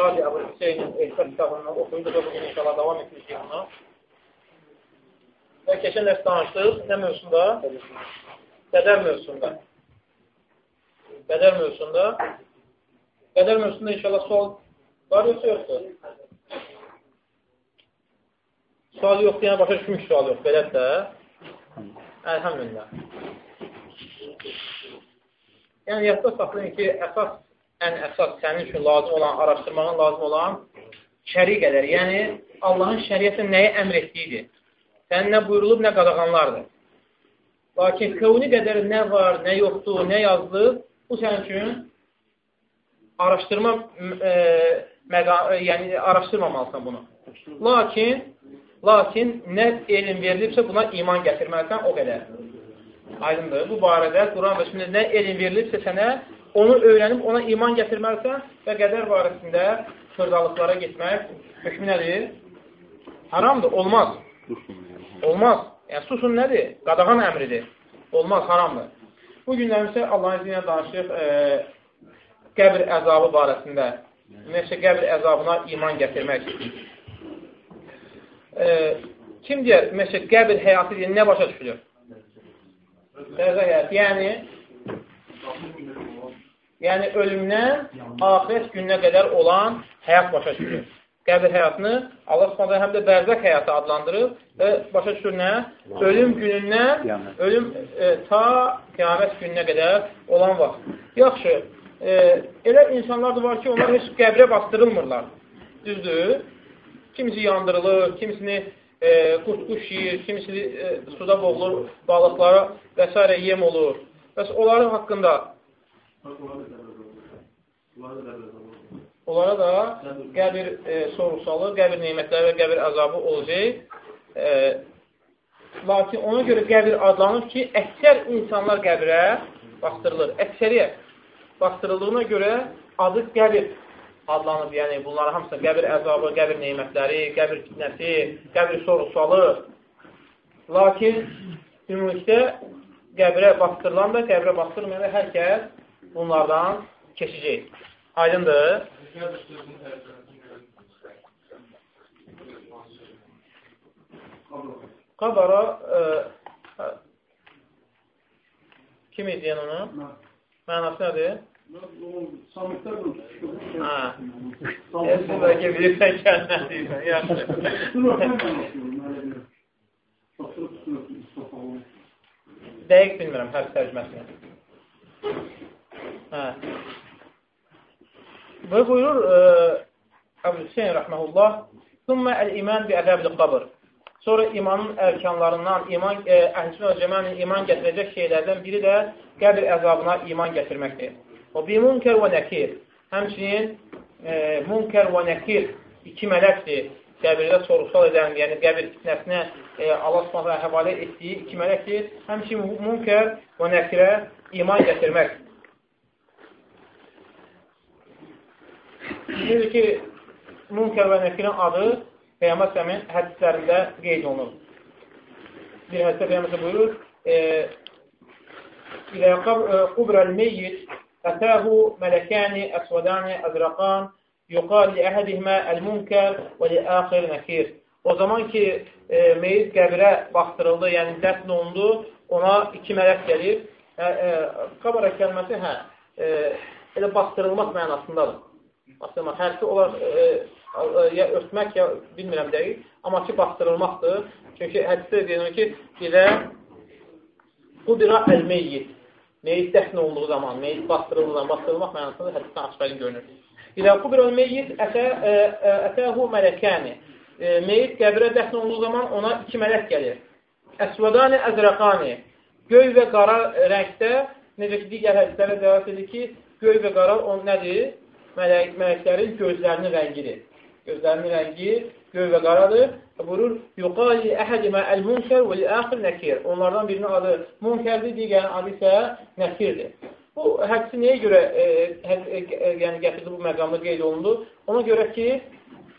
Qadi Əbu Hüseynin Ehsar kitabından oxuyuruq və bugün inşallah davam etmişik ona. Və keçən dərs danışdıq nə mövzusunda? Qədər mövzusunda. Qədər mövzusunda. Qədər mövzusunda inşallah sual var yoxsa yoxdur? Sual yoxdur, yəni başa düşmüş sual yox, belədir də. Əlhəmdülillah. Yəni, yadda saxlayın ki, əsas, ən əsas sənin üçün lazım olan, araşdırmağın lazım olan şəri qədər, yəni Allahın şəriyyətin nəyi əmr etdiyidir. Sənin nə buyurulub, nə qadağanlardır. Lakin kövni qədər nə var, nə yoxdur, nə yazılıb, bu sənin üçün araşdırma e, məqa, e, yəni araşdırmamalısan bunu. Lakin lakin nə elm verilibsə buna iman gətirməlisən o qədər. Aydındır. Bu barədə Quran və sünnədə nə elm verilibsə sənə, onu öyrənib ona iman gətirməlisən və qədər barəsində xırdalıqlara getmək hökmü nədir? Haramdır, olmaz. Olmaz. Yəni, susun nədir? Qadağan əmridir. Olmaz, haramdır. Bu günlərimizdə Allahın izni ilə danışıq e, qəbir əzabı barəsində. Ümumiyyətlə, qəbir əzabına iman gətirmək. E, kim deyər, ümumiyyətlə, qəbir həyatı deyir, nə başa düşülür? Qəzə həyat. Yəni, yəni ölümdən axirət gününə qədər olan həyat başa düşülür. Qəbir həyatını Allah Subhanahu həm də bərzək həyatı adlandırıb və başa düşür nə? Ölüm günündən ölüm e, ta qiyamət gününə qədər olan vaxt. Yaxşı, e, elə insanlar da var ki, onlar heç qəbrə bastırılmırlar. Düzdür? Kimisi yandırılır, kimisini e, qurt-quş yiyir, kimisi e, suda boğulur, balıqlara və s. yem olur. Bəs onların haqqında onlara da qəbir e, sorğusalı, qəbir neymətləri və qəbir əzabı olacaq. E, lakin ona görə qəbir adlanır ki, əksər insanlar qəbirə bastırılır. Əksəriyyət bastırıldığına görə adı qəbir adlanıb, yəni bunların hamısı qəbir əzabı, qəbir neymətləri, qəbir fitnəsi, qəbir soru-sualı. Lakin ümumilikdə qəbrə bastırılan da, qəbrə bastırmayan da hər kəs bunlardan keçəcək. Aydındır? Qabara e, kim izləyən onu? Mənası nədir? Samitlər Hə. Esin bəlkə bilirsən kəlmə deyirsən, yaxşı. Dəqiq bilmirəm hərf tərcüməsini. Hə. Və buyurur Əbu Hüseyin rəhməhullah Sümmə əl-iman bi əzəbil qabr Sonra imanın ərkanlarından, iman, e, əhlüsünə cəmənin iman gətirəcək şeylərdən biri də qəbir əzabına iman gətirməkdir. O bi munkər və nəkir. Həmçinin e, munkər və nəkir iki mələkdir. Qəbirdə soruşsal edən, yəni qəbir fitnəsinə e, Allah subhanətə həvalə etdiyi iki mələkdir. Həmçinin munkər və nəkirə iman gətirmək. Deyir ki, münkər və nəkinin adı Peyyəmət Səmin hədislərində qeyd olunur. Bir hədisdə Peyyəmət buyurur, e, İlə e, qubrəl-meyyit ətəhu mələkəni əsvədəni əzraqan yuqal li əhədihmə əl-münkər və li əxir nəkir. O zaman ki, e, meyit qəbirə baxdırıldı, yəni dəfn olundu, ona iki mələk gəlir. E, e, qabara kəlməsi, hə, e, elə baxdırılmaq mənasındadır. Baxdırmaq, hərsi olar e, e, ya örtmək, ya bilmirəm dəqiq, amma ki, baxdırılmaqdır. Çünki hədisdə deyilmir ki, ilə qudira əl-meyyid meyit dəfn olduğu zaman, meyit bastırıldığı zaman, bastırılmaq mənasında hədisdən açıq görünür. İlə qubirəl meyyit əsə, ə, ə, əsəhu mələkəni. E, meyit qəbrə dəfn olduğu zaman ona iki mələk gəlir. Əsvədani əzrəqani. Göy və qara rəngdə, necə ki, digər hədislərə dəvət edir ki, göy və qara o nədir? Mələk, mələklərin gözlərinin rəngidir. Gözlərinin rəngi göy və qaradır. Buyurur, yuqali əhədimə əl-münkər və li-əxir nəkir. Onlardan birinin adı münkərdir, digərinin adı isə nəkirdir. Bu hədisi nəyə görə e, həd, e, e, yəni gətirdi bu məqamda qeyd olundu? Ona görə ki,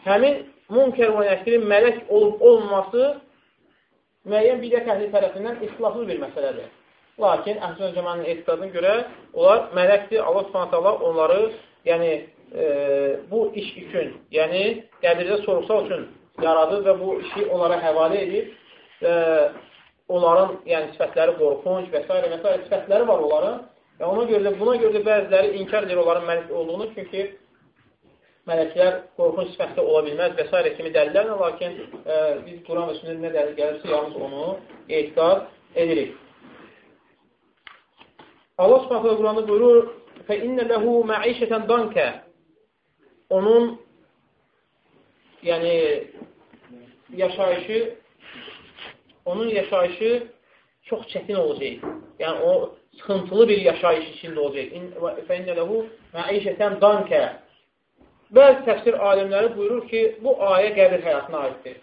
həmin münkər və nəkirin mələk olub olmaması müəyyən bidət əhli tərəfindən istilaflı bir məsələdir. Lakin Əhlüsünnə cəmanın etiqadına görə onlar mələkdir. Allah Subhanahu taala onları, yəni e, bu iş üçün, yəni qəbirdə sorğusal üçün yaradır və bu işi onlara həvalə edir və onların yəni sifətləri qorxunc və s. və s. sifətləri var onların və ona görə də, buna görə də bəziləri inkar edir onların mələk olduğunu, çünki mələklər qorxunc sifətdə ola bilməz və s. kimi dəlillərlə, lakin e, biz Quran və sünnət nə dəlil gəlirsə, yalnız onu etiqad edirik. Allah Subhanahu Quranda buyurur: "Fə innə lehu məişətən dankə." Onun yəni yaşayışı onun yaşayışı çox çətin olacaq. Yəni o sıxıntılı bir yaşayış içində olacaq. Fə innə lehu məişətən dankə. Bəzi təfsir alimləri buyurur ki, bu ayə qəbir həyatına aiddir.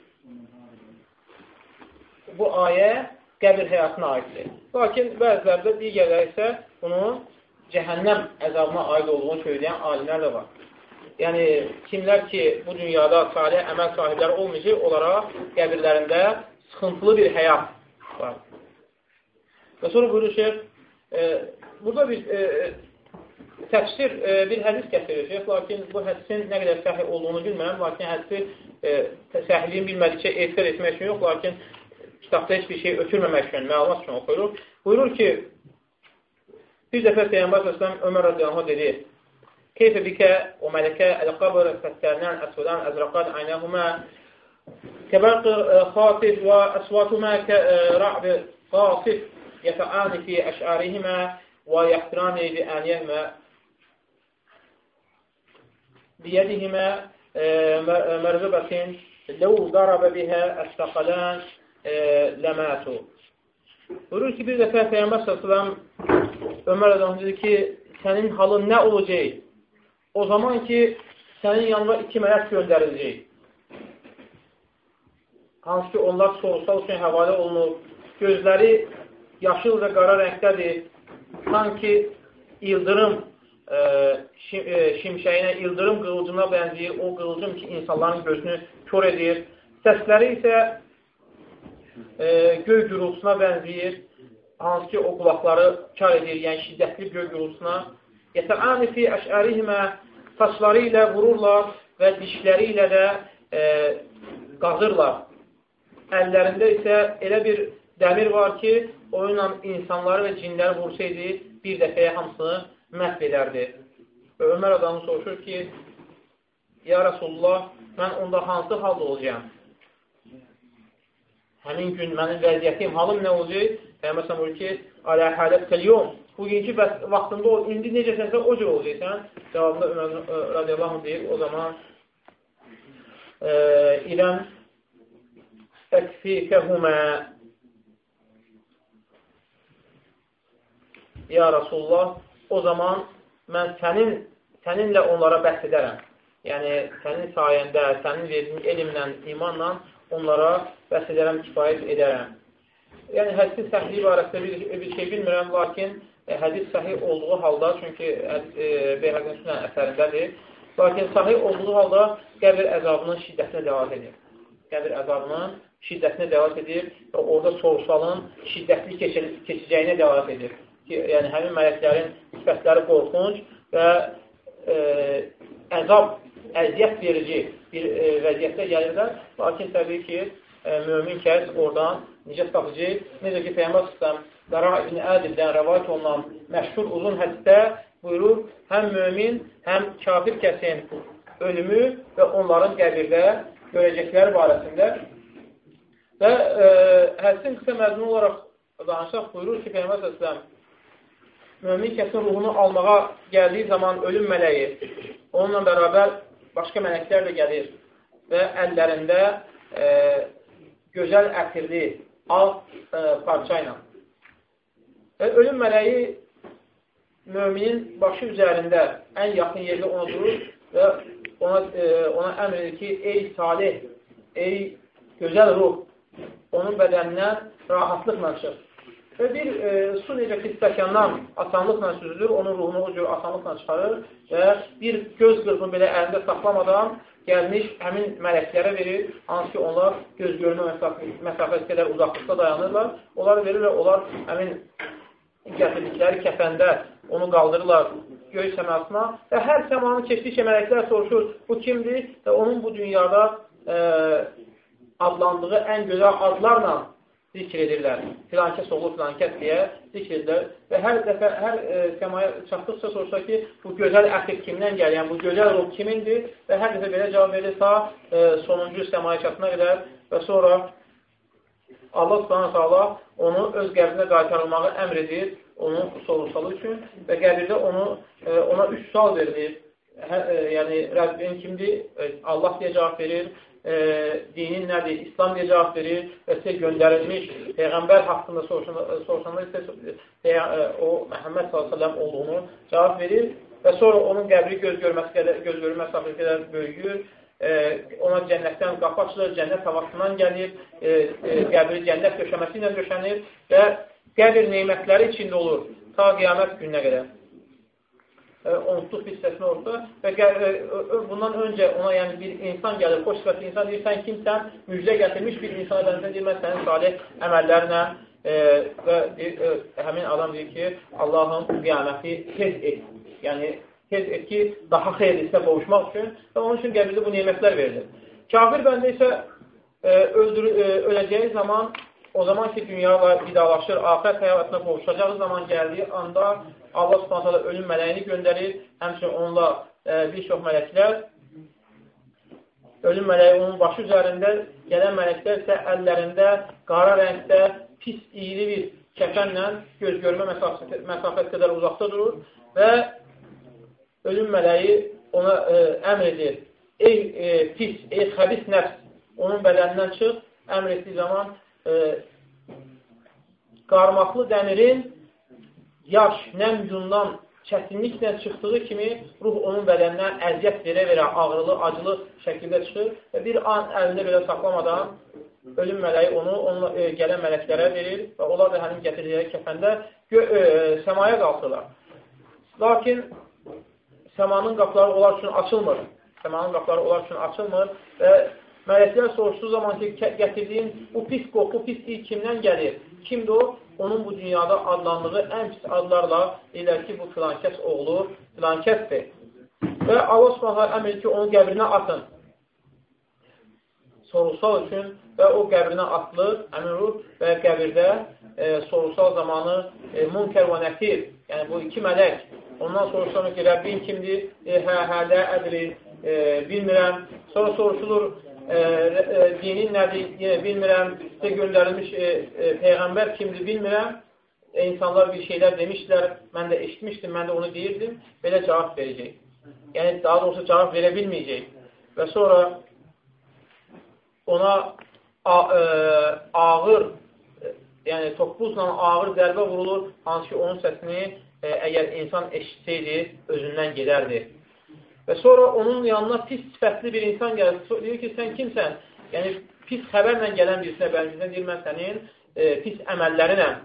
Bu ayə qəbir həyatına aiddir. Lakin bəzilərdə digərləri isə bunu cəhənnəm əzabına aid olduğunu söyləyən alimlər də var. Yəni, kimlər ki, bu dünyada salih əməl sahibləri olmayacaq, onlara qəbirlərində sıxıntılı bir həyat var. Və sonra buyurur şeyh, e, burada bir e, təfsir e, bir hədis gətirir şeyh, lakin bu hədisin nə qədər səhih olduğunu bilmirəm, lakin hədisi e, səhiliyin bilmədikcə etiqat etmək üçün yox, lakin kitabda heç bir şey ötürməmək üçün, məlumat üçün oxuyur. Buyurur ki, Bir dəfə Peyğəmbər səsləm Ömər radiyallahu dedi, Keyfə bikə o mələkə əl-qabr fəstərnən əsvədən əzraqat aynəhumə kəbəqi xatif və əsvatumə rəqb وأصواتهما yətəəni قاصف əşərihimə və أشعارهما ويحتران əniyəhmə biyədihimə مرزبة لو qarabə bihə الثقلان ləmətu. Buyurur ki bir dəfə Peygamber sallallahu Ömər Ədəm dedi ki, sənin halın nə olacaq? O zaman ki, sənin yanına iki mələk göndəriləcək. Hansı ki, onlar sorusal üçün həvalə olunur. Gözləri yaşıl və qara rəngdədir. Sanki ildırım e, şim, e, şimşəyinə, ildırım qılıcına bənzəyir. O qılıcım ki, insanların gözünü kör edir. Səsləri isə e, göy gürultusuna bənzəyir. Hansı ki, o qulaqları kar edir, yəni şiddətli göy gürultusuna. Yətəani fi əşərihimə saçları ilə vururlar və dişləri ilə də e, qazırlar. Əllərində isə elə bir dəmir var ki, o ilə insanları və cinləri vursaydı, bir dəfəyə hamısını məhv edərdi. Və Ömər adamı soruşur ki, Ya Rasulullah, mən onda hansı halda olacağım? həmin gün mənim vəziyyətim, halım nə olacaq? Peyğəmbər buyurur ki, alə hələtəl yom. Bugünkü vaxtında o, indi necəsənsə o cür olacaqsan. Cavabında Ömər radiyallahu anh deyir, o zaman e, İrəm təkfikəhumə Ya Rasulullah, o zaman mən sənin, səninlə onlara bəhs edərəm. Yəni, sənin sayəndə, sənin verdiyin elmlə, imanla onlara bəhs edərəm, kifayət edərəm. Yəni, hədisin səhliyi barəsində bir, bir şey bilmirəm, lakin e, hədis səhih olduğu halda, çünki e, Beyhəqin sünən əsərindədir, lakin səhih olduğu halda qəbir əzabının şiddətinə dəvat edir. Qəbir əzabının şiddətinə dəvat edir və orada soruşalın şiddətli keçəcəyinə dəvat edir. Ki, yəni, həmin mələklərin sifətləri qorxunc və e, əzab, əziyyət verici bir e, vəziyyətdə gəlirlər. Lakin təbii ki, e, mömin kəs oradan nicət tapıcı, necə ki, Peyyəmbər Sistəm Qara ibn Ədildən rəvayət olunan məşhur uzun hədisdə buyurur, həm mömin, həm kafir kəsin ölümü və onların qəbirdə görəcəkləri barəsində. Və e, hədisin qısa məzmun olaraq danışaq buyurur ki, Peyyəmbər Sistəm mömin kəsin ruhunu almağa gəldiyi zaman ölüm mələyi onunla bərabər başqa mələklər də gəlir və əllərində e, gözəl ətirli ağ e, parça ilə. Və ölüm mələyi müminin başı üzərində ən yaxın yerdə ona durur və ona, e, ona əmr edir ki, ey salih, ey gözəl ruh, onun bədənindən rahatlıqla çıx. Və bir e, su necə ki, stəkandan asanlıqla süzülür, onun ruhunu o cür asanlıqla çıxarır və bir göz qırpını belə əlində saxlamadan gəlmiş həmin mələklərə verir, hansı ki, onlar göz görmə məsafəsi qədər uzaqlıqda dayanırlar. Onlar verir və onlar həmin gətirdikləri kəfəndə onu qaldırırlar göy səmasına və hər səmanı keçdikcə mələklər soruşur, bu kimdir? Və onun bu dünyada e, adlandığı ən gözəl adlarla zikr edirlər. Filankəs oğlu filankəs deyə zikr edirlər. Və hər dəfə, hər e, səmaya çatdıqca soruşsa ki, bu gözəl əxir kimdən gəlir? Yəni, bu gözəl ruh kimindir? Və hər dəfə belə cavab verir ta e, sonuncu səmaya çatına qədər və sonra Allah subhanət hala onu öz qəbrinə qaytarılmağı əmr edir onun soruşsalı üçün və qəbirdə onu, e, ona üç sual verilir. Hə, e, yəni, Rəbbin kimdir? E, Allah deyə cavab verir. E, dinin nədir? İslam deyə cavab verir və sizə göndərilmiş Peyğəmbər haqqında soruşanda isə e, o Məhəmməd s.ə.v olduğunu cavab verir və sonra onun qəbri göz görməsi qədər, göz görməsi məsafəsi qədər böyüyür. E, ona cənnətdən qapı açılır, cənnət havasından gəlir, e, e, qəbri cənnət döşəməsi ilə döşənir və qəbir neymətləri içində olur ta qiyamət gününə qədər. E, onsuz hissəsini orada və e, bundan öncə ona yəni bir insan gəlir, xoş sifətli insan deyir, sən kimsən? Müjdə gətirmiş bir insana bənzər deyir, mən sənin salih əməllərlə e, və deyir, e, həmin adam deyir ki, Allahım qiyaməti tez et. Yəni, tez et ki, daha xeyirlisə qovuşmaq üçün və onun üçün qəbirdə bu nemətlər verilir. Kafir bəndə isə e, öldür, e, öləcəyi zaman o zaman ki, dünyayla vidalaşır, ahirət həyatına qovuşacağı zaman gəldiyi anda Allah subhanətələ ölüm mələyini göndərir, həmçinin onunla e, bir çox mələklər ölüm mələyi onun başı üzərində, gələn mələklər isə əllərində qara rəngdə pis, iyili bir kəfənlə göz görmə məsafət qədər uzaqda durur və ölüm mələyi ona e, əmr edir. Ey e, pis, ey xəbis nəfs, onun bədənindən çıx, əmr etdiyi zaman e, qarmaqlı dəmirin yaş, nəm yundan çətinliklə çıxdığı kimi ruh onun bədənindən əziyyət verə-verə, ağrılı, acılı şəkildə çıxır və bir an əlində belə saxlamadan ölüm mələyi onu onunla, e, gələn mələklərə verir və onlar da həmin gətirdikləri kəfəndə gö e, səmaya qalxırlar. Lakin səmanın qapıları onlar üçün açılmır. Səmanın qapıları onlar üçün açılmır və Mələklər soruşduğu zaman ki, gətirdiyin bu pis qoxu, pis iy kimdən gəlir? Kimdir o? Onun bu dünyada adlandığı ən pis adlarla deyilər ki, bu filankəs oğlu filankəsdir. Və Allah subhanə əmr ki, onun qəbrinə atın. Soruşsal üçün və o qəbrinə atılır, əmin ruh və qəbirdə e, soruşsal zamanı e, munkər və nəkir, yəni bu iki mələk ondan soruşsal ki, Rəbbin kimdir? E, hə, hələ ədri, e, bilmirəm. Sonra soruşulur, e, e, dinin nədir, yenə bilmirəm, sizə göndərilmiş e, e, Peyğəmbər kimdir, bilmirəm. E, insanlar bir şeylər demişlər, mən də eşitmişdim, mən də onu deyirdim, belə cavab verəcək. Yəni, daha doğrusu cavab verə bilməyəcək. Və sonra ona a, e, ağır, e, yəni toppuzla ağır zərbə vurulur, hansı ki, onun səsini e, əgər insan eşitsəydi, özündən gedərdi. Və sonra onun yanına pis sifətli bir insan gəlir. Deyir ki, sən kimsən? Yəni, pis xəbərlə gələn birisinə bənzəyirsən. Deyir, mən sənin e, pis əməllərinəm.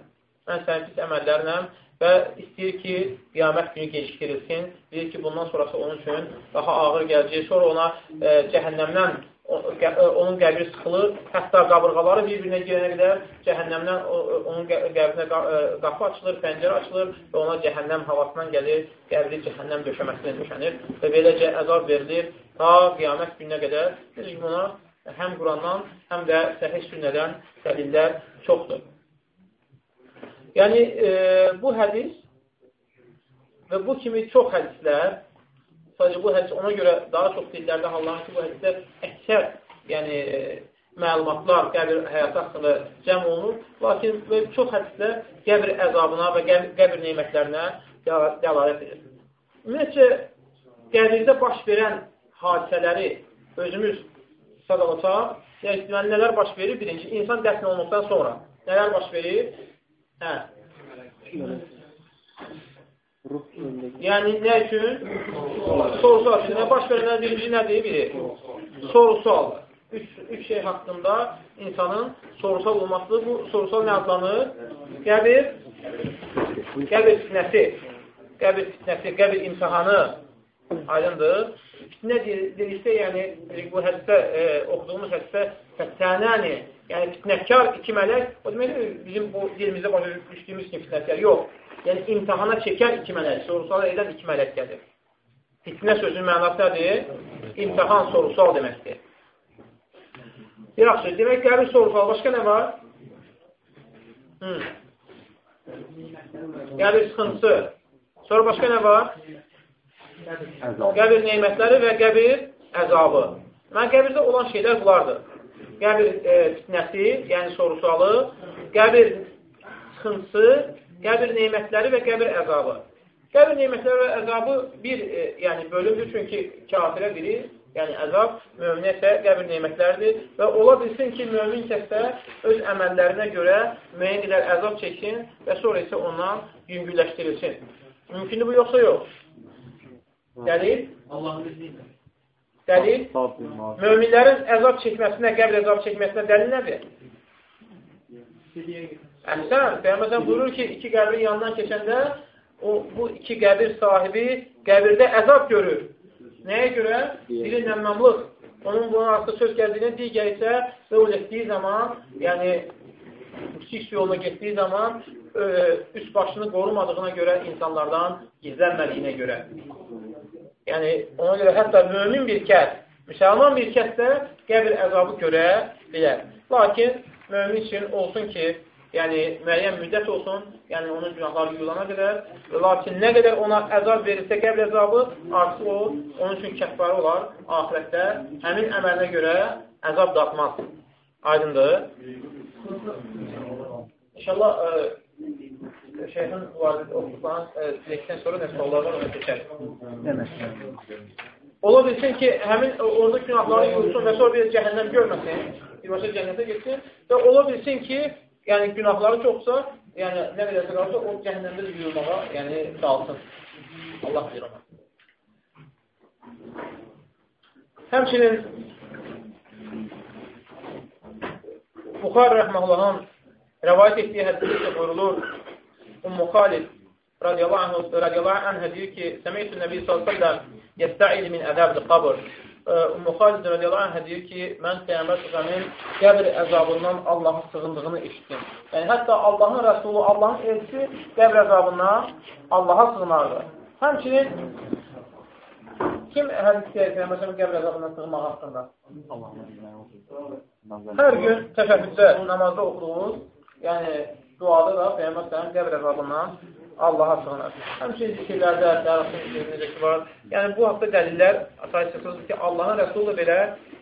Mən sənin pis əməllərinəm və istəyir ki, qiyamət günü gecikdirilsin. Deyir ki, bundan sonrası onun üçün daha ağır gələcək. Sonra ona e, cəhənnəmdən onun qəbri sıxılır, hətta qabırğaları bir-birinə girənə qədər cəhənnəmdən onun qəbrinə qapı açılır, pəncərə açılır və ona cəhənnəm havasından gəlir, qəbri cəhənnəm döşəməsinə döşənir və beləcə əzab verilir ta qiyamət gününə qədər. Biz buna həm Qurandan, həm də səhih sünnədən dəlillər çoxdur. Yəni, e, bu hədis və bu kimi çox hədislər Sadəcə bu hədis ona görə daha çox dillərdə hallanır ki, bu hədisdə əksər yəni, məlumatlar qəbir həyatı haqqında cəm olunur. Lakin çox hədislər qəbir əzabına və qəbir neymətlərinə dəlalət edir. Ümumiyyətcə, qəbirdə baş verən hadisələri özümüz sadalasaq, yəni nələr baş verir? Birinci, insan dəfn olunduqdan sonra nələr baş verir? Hə. Yəni, nə üçün? Soru-sual. Nə baş verənlər birinci nədir? Biri. Soru-sual. Üç, üç şey haqqında insanın sorusal olması, bu sorusal nə adlanır? Qəbir, qəbir fitnəsi, qəbir fitnəsi, qəbir imtihanı aydındır. Fitnə dedikdə, yəni bu hədisdə, e, oxuduğumuz hədisdə fəttənəni, yəni fitnəkar iki mələk, o demək bizim bu dilimizdə başa düşdüyümüz kimi fitnəkar yox. Yəni imtihana çəkən iki mələk, soru-sual edən iki mələk gəlir. Fitnə sözünün mənası nədir? İmtihan, soru-sual deməkdir. Yaxşı, demək qəbir soru-sual. Başqa nə var? Hı. Qəbir sıxıntısı. Sonra başqa nə var? Qəbir neymətləri və qəbir əzabı. Mən qəbirdə olan şeylər bunlardır. Qəbir e, fitnəsi, yəni soru-sualı, qəbir sıxıntısı, qəbir neymətləri və qəbir əzabı. Qəbir neymətləri və əzabı bir e, yəni bölümdür, çünki kafirə biri, yəni əzab, möminə isə qəbir neymətləridir və ola bilsin ki, mömin kəsdə öz əməllərinə görə müəyyən qədər əzab çəksin və sonra isə ondan yüngülləşdirilsin. Mümkündür bu, yoxsa yox? Dəlil? Allahın izni ilə. Dəlil? Möminlərin əzab çəkməsinə, qəbr əzab çəkməsinə dəlil nədir? Əhsən, Peyğəmbər buyurur ki, iki qəbrin yanından keçəndə o, bu iki qəbir sahibi qəbirdə əzab görür. Nəyə görə? Biri nəmmamlıq. Onun bunun artıq söz gəldiyini, digər isə yol etdiyi zaman, yəni kiçik yoluna getdiyi zaman ö, üst başını qorumadığına görə insanlardan gizlənmədiyinə görə. Yəni, ona görə hətta mömin bir kəs, müsəlman bir kəs də qəbir əzabı görə bilər. Lakin, mömin üçün olsun ki, yəni müəyyən müddət olsun, yəni onun günahları yuyulana qədər, lakin nə qədər ona əzab verirsə qəbr əzabı, artıq o, onun üçün kəffarı olar, ahirətdə həmin əməlinə görə əzab dağmaz. Aydındır. İnşallah, ə, şeyhin vardı oxusan, diləkdən sonra nə suallar var, ona keçər. Ola bilsin ki, həmin orada günahları yursun və sonra bir cəhənnəm görməsin, birbaşa cənnətə getsin və ola bilsin ki, yəni günahları çoxsa, yəni nə qədərsə qalsa, o cəhənnəmdə də yurmağa, yəni qalsın. Allah bilir ona. Həmçinin Buxar rəhməhullahın rəvayət etdiyi hədisdə buyurulur, Ummu Xalid radiyallahu, radiyallahu anhə deyir ki, Səmeyyətün Nəbi s.ə.v yəstəid min əzəbli qabr. Ummu Xalid radiyallahu anhə deyir ki, mən Peyyəmbər s.ə.v-in qəbr əzabından Allahın sığındığını eşitdim. Yəni, hətta Allahın Rəsulu, Allahın elçisi qəbr əzabından Allaha sığınardı. Həmçinin kim hədis deyir Peyyəmbər s.ə.v qəbr əzabından sığınmaq haqqında? Hər gün təşəbbüsdə namazda oxuduğumuz, yəni duada da Peyyəmbər səhəm qəbr əzabından Allaha sığınır. Həmçin zikirlərdə, dərasın necə ki var. Yəni, bu haqda dəlillər əsasısızdır ki, Allahın Rəsulü belə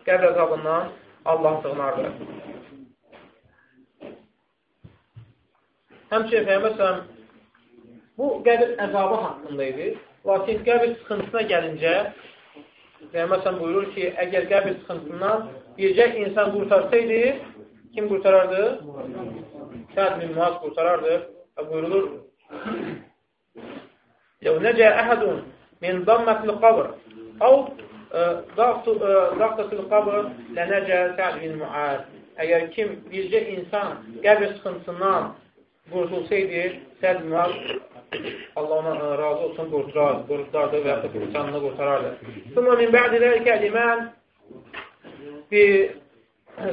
qəbr əzabından Allaha sığınardır. Həmçin Peyyəmbər səhəm bu qəbr əzabı haqqında idi. Lakin qəbr sıxıntısına gəlincə Peyyəmbər səhəm buyurur ki, əgər qəbr sıxıntısından bircə insan qurtarsaydı, kim qurtarardı? Səd bin Muaz qurtarardı və buyurulur Ləv nəcə əhədun min dammətil qabr Av dağdatil qabr lənəcə Səd bin Muaz Əgər kim, bircə insan qəbir sıxıntısından qurtulsaydı, Səd bin Muaz Allah ona razı olsun qurtarardı, qurtardı və yaxud canını qurtarardı. Sümə min bə'di dəlikə limən bi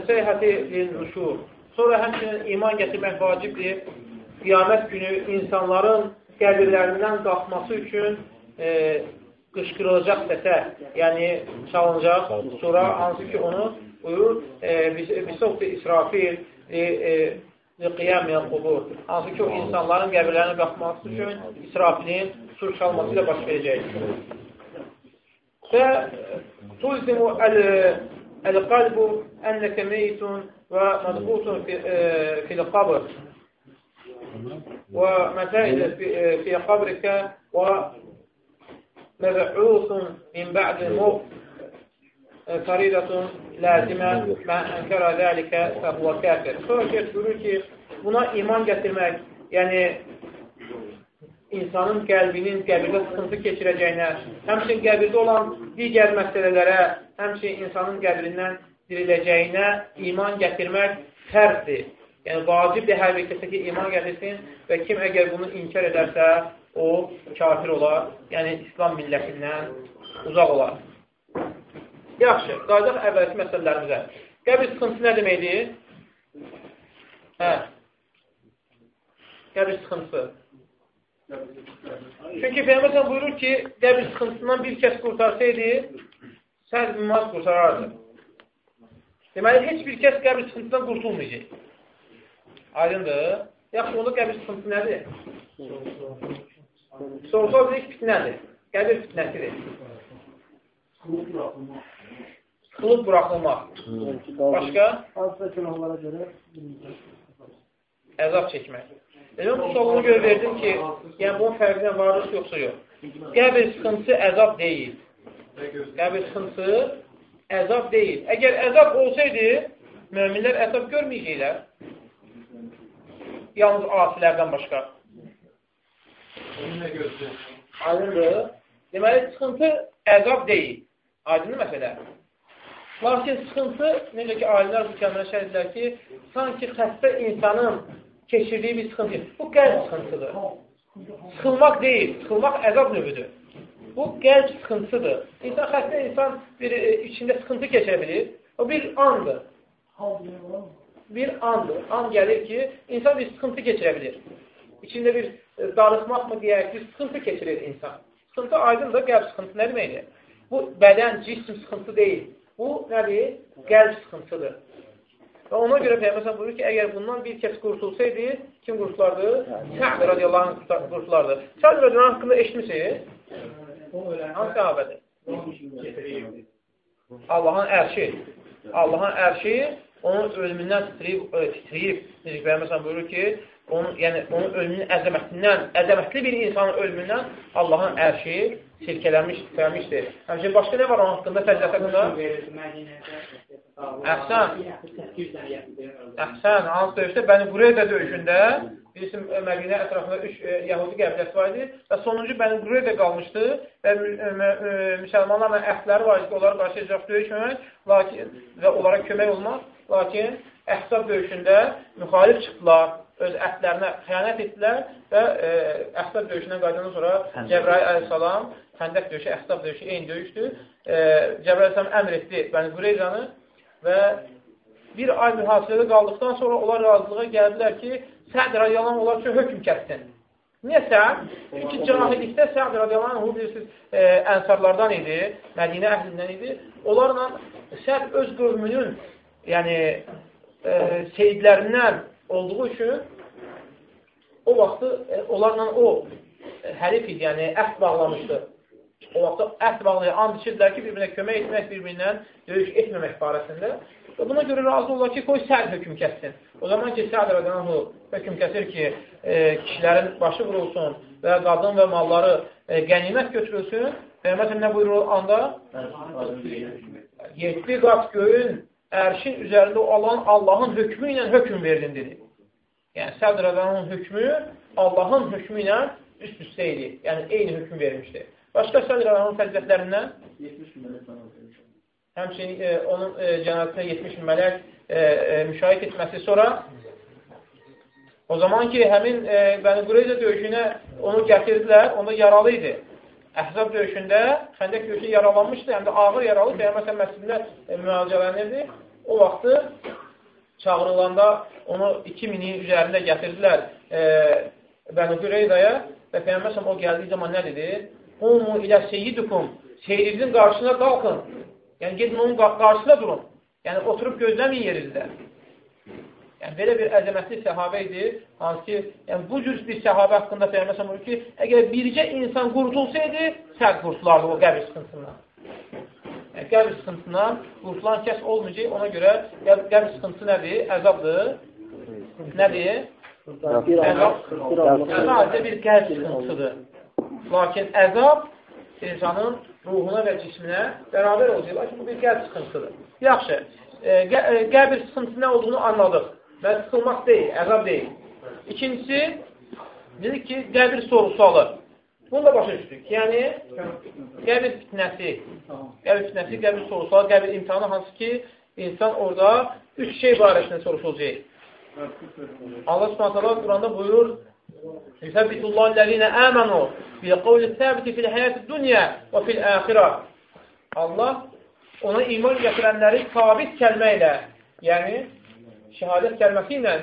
seyhəti lil-nüşur Sonra həmçinin iman gətirmək vacibdir qiyamət günü insanların qəbirlərindən qalxması üçün e, qışqırılacaq səsə, yəni çalınacaq sura, hansı ki onu buyur, e, e, Bisovd-i İsrafil e, qiyamiyyə qubur, hansı ki o insanların qəbirlərini qalxması üçün İsrafilin sur çalması ilə baş verəcək. Və tulzimu əl-qalbu ənəkə meytun və mədbutun fil qabr ومسائل في في قبرك ومبعوث من بعد الموت فريضة لازمة من أنكر ذلك فهو kafir. Sonra şeyh buyurur ki buna iman gətirmək, yəni insanın qəlbinin qəbirdə sıxıntı keçirəcəyinə, həmçin qəbirdə olan digər məsələlərə, həmçin insanın qəbrindən diriləcəyinə iman gətirmək fərddir. Yəni, vacibdir hər bir kəsə ki, iman gətirsin və kim əgər bunu inkar edərsə, o kafir olar, yəni İslam millətindən uzaq olar. Yaxşı, qayıdaq əvvəlki məsələlərimizə. Qəbir sıxıntısı nə deməkdir? Hə. Qəbir sıxıntısı. Çünki Peyğəmbər buyurur ki, qəbir sıxıntısından bir kəs qurtarsaydı, sən bilmaz qurtarardı. Deməli, heç bir kəs qəbir sıxıntısından qurtulmayacaq. Aydındır. Yaxşı, onda qəbir sıxıntısı nədir? Soru-sor dedik, fitnədir. Qəbir fitnəsidir. Sıxılıb buraxılmaq. Başqa? Hansısa günahlara görə Əzab çəkmək. Elə bu sualına görə verdim ki, yəni bunun fərqinə varlıq yoxsa yox. Qəbir sıxıntısı əzab deyil. Qəbir sıxıntısı əzab deyil. Əgər əzab olsaydı, möminlər əzab görməyəcəklər. Yalnız asilərdən başqa. Aydındır. Deməli, sıxıntı əzab deyil. Aydındır məsələ. Lakin sıxıntı, necə ki, alimlər bu kəmrə şəhidlər ki, sanki xəstə insanın keçirdiyi bir sıxıntı. Bu qəlb sıxıntıdır. Sıxılmaq deyil, sıxılmaq əzab növüdür. Bu qəlb sıxıntısıdır. İnsan xəstə insan bir e, içində sıxıntı keçirə bilir. O bir andır. Bir andır. An gəlir ki, insan bir sıxıntı keçirə bilir. İçində bir e, darıxmaq mı deyək, bir sıxıntı keçirir insan. Sıxıntı aydındır, qəlb sıxıntı nə deməkdir? Bu bədən, cism sıxıntı deyil. Bu nədir? Qəlb sıxıntıdır. Və ona görə Peyğəmbər buyurur ki, əgər bundan bir kəs qurtulsaydı, kim qurtulardı? Sə'd radiyallahu anh qurtulardı. Sə'd radiyallahu anh haqqında eşitmişsiniz? Hansı sahabədir? Allahın ərşi. Allahın ərşi onun ölümündən titriyib, e, titriyib. Necə Peyğəmbər buyurur ki, onun, yəni onun ölümünün əzəmətindən, əzəmətli bir insanın ölümündən Allahın ərşi silkələnmiş, titrəmişdir. Həmçinin başqa nə var onun haqqında, fəziyyət haqqında? Əhsən. Əhsən. Hansı döyüşdə? Bəni Qureydə döyüşündə birisi Mədinə ətrafında üç e, Yahudi qəbiləsi var idi və sonuncu Bəni Qureydə qalmışdı və e, e, müsəlmanlarla əhdləri var idi ki, onlara qarşı icraf döyüşməmək lakin, və onlara kömək olmaq. Lakin Əhsab döyüşündə müxalif çıxdılar, öz əhdlərinə xəyanət etdilər və e, Əhsab döyüşündən qaydandan sonra Cəbrail əleyhissalam Xəndək döyüşü, Əhsab döyüşü eyni döyüşdür. E, Cəbrail əleyhissalam əmr etdi Bəni Qureyzanı və bir ay mühasirədə qaldıqdan sonra onlar razılığa gəldilər ki, Səd radiyalan onlar üçün hökm kəssin. Niyə Səd? Çünki cahillikdə Səd radiyalan hu bilirsiniz, e, ənsarlardan idi, Mədinə əhlindən idi. Onlarla Səd öz qövmünün yəni e, seyidlərindən olduğu üçün o vaxtı e, onlarla o e, hərif idi, yəni əhd bağlamışdı. O vaxtda əhd bağlayıb, and içirdilər ki, bir-birinə kömək etmək, bir-birindən döyüş etməmək barəsində. Və buna görə razı olurlar ki, qoy səd hökm kəssin. O zaman ki, səd rəqənahu hökm kəsir ki, e, kişilərin başı vurulsun və qadın və malları e, qənimət götürülsün. Peyğəmbər nə buyurur anda? 7 qat göyün ərşin üzərində olan Allahın hökmü ilə hökm verdin dedi. Yəni, səd rəqənahu hökmü Allahın hökmü ilə üst-üstə idi. Yəni, eyni hökm vermişdir. Başqa şəhərlərin fəzilətlərindən 70 min mələk həmçinin e, onun e, cənabətində 70 min mələk e, e, müşahid etməsi sonra o zaman ki, həmin e, Bəni Qureyza döyüşünə onu gətirdilər, onda yaralı idi. Əhzab döyüşündə Xəndək döyüşü yaralanmışdı, həm də ağır yaralı Peyğəmbər məscidində müalicələnirdi. O vaxtı çağırılanda onu 2000-in üzərində gətirdilər e, Bəni Qureyzaya və Peyğəmbər o gəldiyi zaman nə dedi? Qumu ilə seyyidukum. Seyyidinizin qarşısına qalxın. Yəni, gedin onun qarşısına durun. Yəni, oturub gözləməyin yerinizdə. Yəni, belə bir əzəmətli səhabə idi. Hansı ki, yəni, bu cür bir səhabə haqqında Peyyəməsə buyur ki, əgər bircə insan qurtulsaydı, sərt qurtulardı o qəbir sıxıntısından. Yəni, qəbir sıxıntısından qurtulan kəs olmayacaq. Ona görə qəbir sıxıntısı nədir? Əzabdır. Nədir? Əzab. Sadəcə bir qəlb sıxıntısıdır. Lakin əzab insanın ruhuna və cisminə bərabər olacaq. Lakin bu bir qəlb sıxıntıdır. Yaxşı, e, e, qəbir sıxıntısı nə olduğunu anladıq və sıxılmaq deyil, əzab deyil. İkincisi, dedik ki, qəbir sorusu Bunu da başa düşdük. Yəni, qəbir fitnəsi, qəbir fitnəsi, qəbir sorusu qəbir imtihanı hansı ki, insan orada üç şey barəsində soruşulacaq. Allah subhanətələ Quranda buyurur, Yüsəbbitullah ləzinə əmənu biləqəvli səbiti fil həyəti dünya və fil əxirə. Allah ona iman gətirənləri sabit kəlmə ilə, yəni şəhadət kəlməsi ilə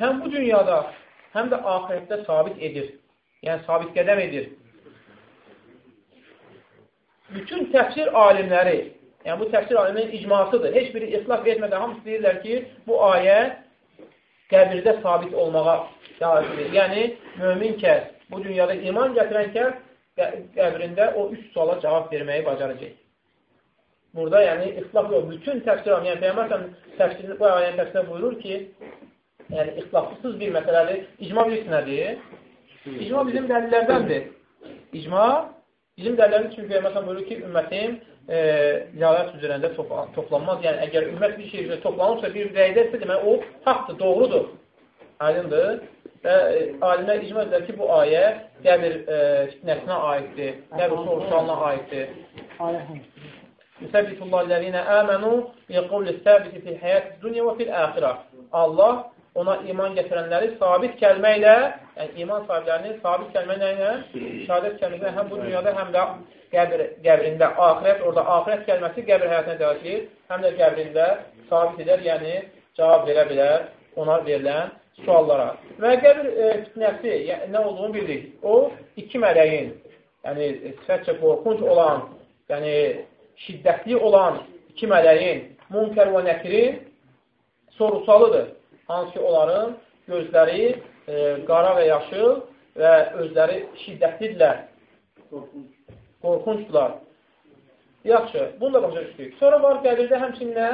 həm bu dünyada, həm də ahirətdə sabit edir. Yəni, sabit qədəm edir. Bütün təfsir alimləri, yəni bu təfsir aliminin icmasıdır. Heç biri islaf etmədən hamısı deyirlər ki, bu ayə qəbirdə sabit olmağa dairdir. Yəni, mömin kəs, bu dünyada iman gətirən kəs qəbrində o üç suala cavab verməyi bacaracaq. Burada yəni ixtilaf yox. Bütün təfsir yəni Peyğəmbər təfsirində bu ayənin təfsirində buyurur ki, yəni ixtilafsız bir məsələdir. İcma bilirsiniz nədir? İcma bizim dəlillərdəndir. İcma bizim dəlillərimiz çünki Peyğəmbər buyurur ki, ümmətim e, ziyarət üzərində toplanmaz. Yəni əgər ümmət bir şey üzrə toplanırsa, bir rəydə demək o haqdır, doğrudur. Aydındır. Və e, alimlər icma edirlər ki, bu ayə qəbir e, fitnəsinə aiddir, qəbir soruşalına aiddir. Yüsəbbitullah ləzinə əmənu biqavli səbiti fil həyat dünya və fil əxirə. Allah ona iman gətirənləri sabit kəlmə ilə, yəni iman sahiblərini sabit kəlmə ilə, şəhadət kəlməsi həm bu dünyada, həm də qəbir, qəbrində, axirət, orada axirət kəlməsi qəbir həyatına edir, həm də qəbrində sabit edər, yəni cavab verə bilər ona verilən suallara. Və qəbir e, fitnəsi yəni, nə olduğunu bildik. O, iki mələyin, yəni sifətcə qorxunc olan, yəni şiddətli olan iki mələyin, Munkər və Nəkirin sorusalıdır. Hansı ki, onların gözləri e, qara və yaşıl və özləri şiddətlidirlər. Qorxuncdular. Yaxşı, bunu da başa düşdük. Sonra var qəbirdə həmçinin nə?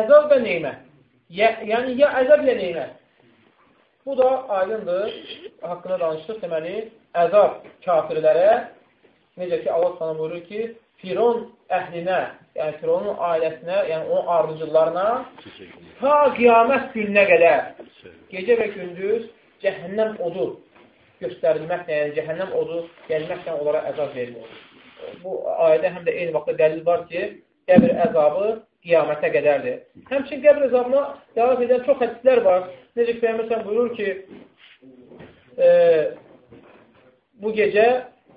Əzab və neymət. Yəni, ya əzab ilə neymət. Bu da aydındır, haqqında danışdıq, deməli, əzab kafirlərə Necə ki, Allah sana buyurur ki, Firon əhlinə, yəni Fironun ailəsinə, yəni onun ardıcılarına ta qiyamət gününə qədər gecə və gündüz cəhənnəm odu göstərilməklə, yəni cəhənnəm odu gəlməklə onlara əzab verilir. Bu ayədə həm də eyni vaxtda dəlil var ki, qəbir əzabı qiyamətə qədərdir. Həmçin qəbir əzabına dəvat edən çox hədislər var. Necə ki, Peyyəməsən buyurur ki, e, bu gecə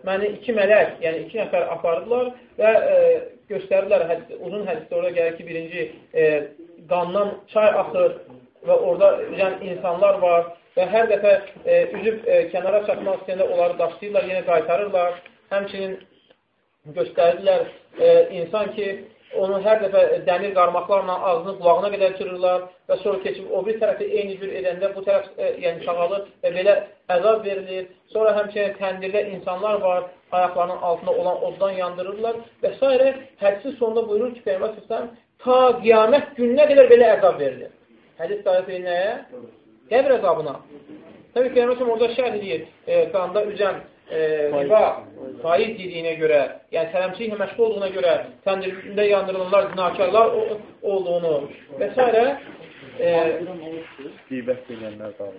məni iki mələk, yəni iki nəfər apardılar və e, göstərdilər, hədis, uzun hədisdə orada gəlir ki, birinci e, qandan çay axır və orada üzən insanlar var və hər dəfə e, üzüb e, kənara çatmaq istəyəndə onları daşlayırlar, yenə qaytarırlar. Həmçinin göstərdilər e, insan ki, onu hər dəfə dəmir qarmaqlarla ağzını qulağına qədər çırırlar və sonra keçib o bir tərəfi eyni cür edəndə bu tərəf e, yəni sağalır və belə əzab verilir. Sonra həmçinin təndirdə insanlar var, ayaqlarının altında olan oddan yandırırlar və s. Hədisi sonunda buyurur ki, Peyyəmbər Səsəm, ta qiyamət gününə qədər belə əzab verilir. Hədis tarif nəyə? Qəbr əzabına. Təbii ki, Peyyəmbər orada şərh edir, e, qanda üzən e, riba faiz dediyinə görə, yəni sələmçiliklə məşğul olduğuna görə təndirində yandırılanlar zinakarlar olduğunu və s. E, qeybət edənlər qalır.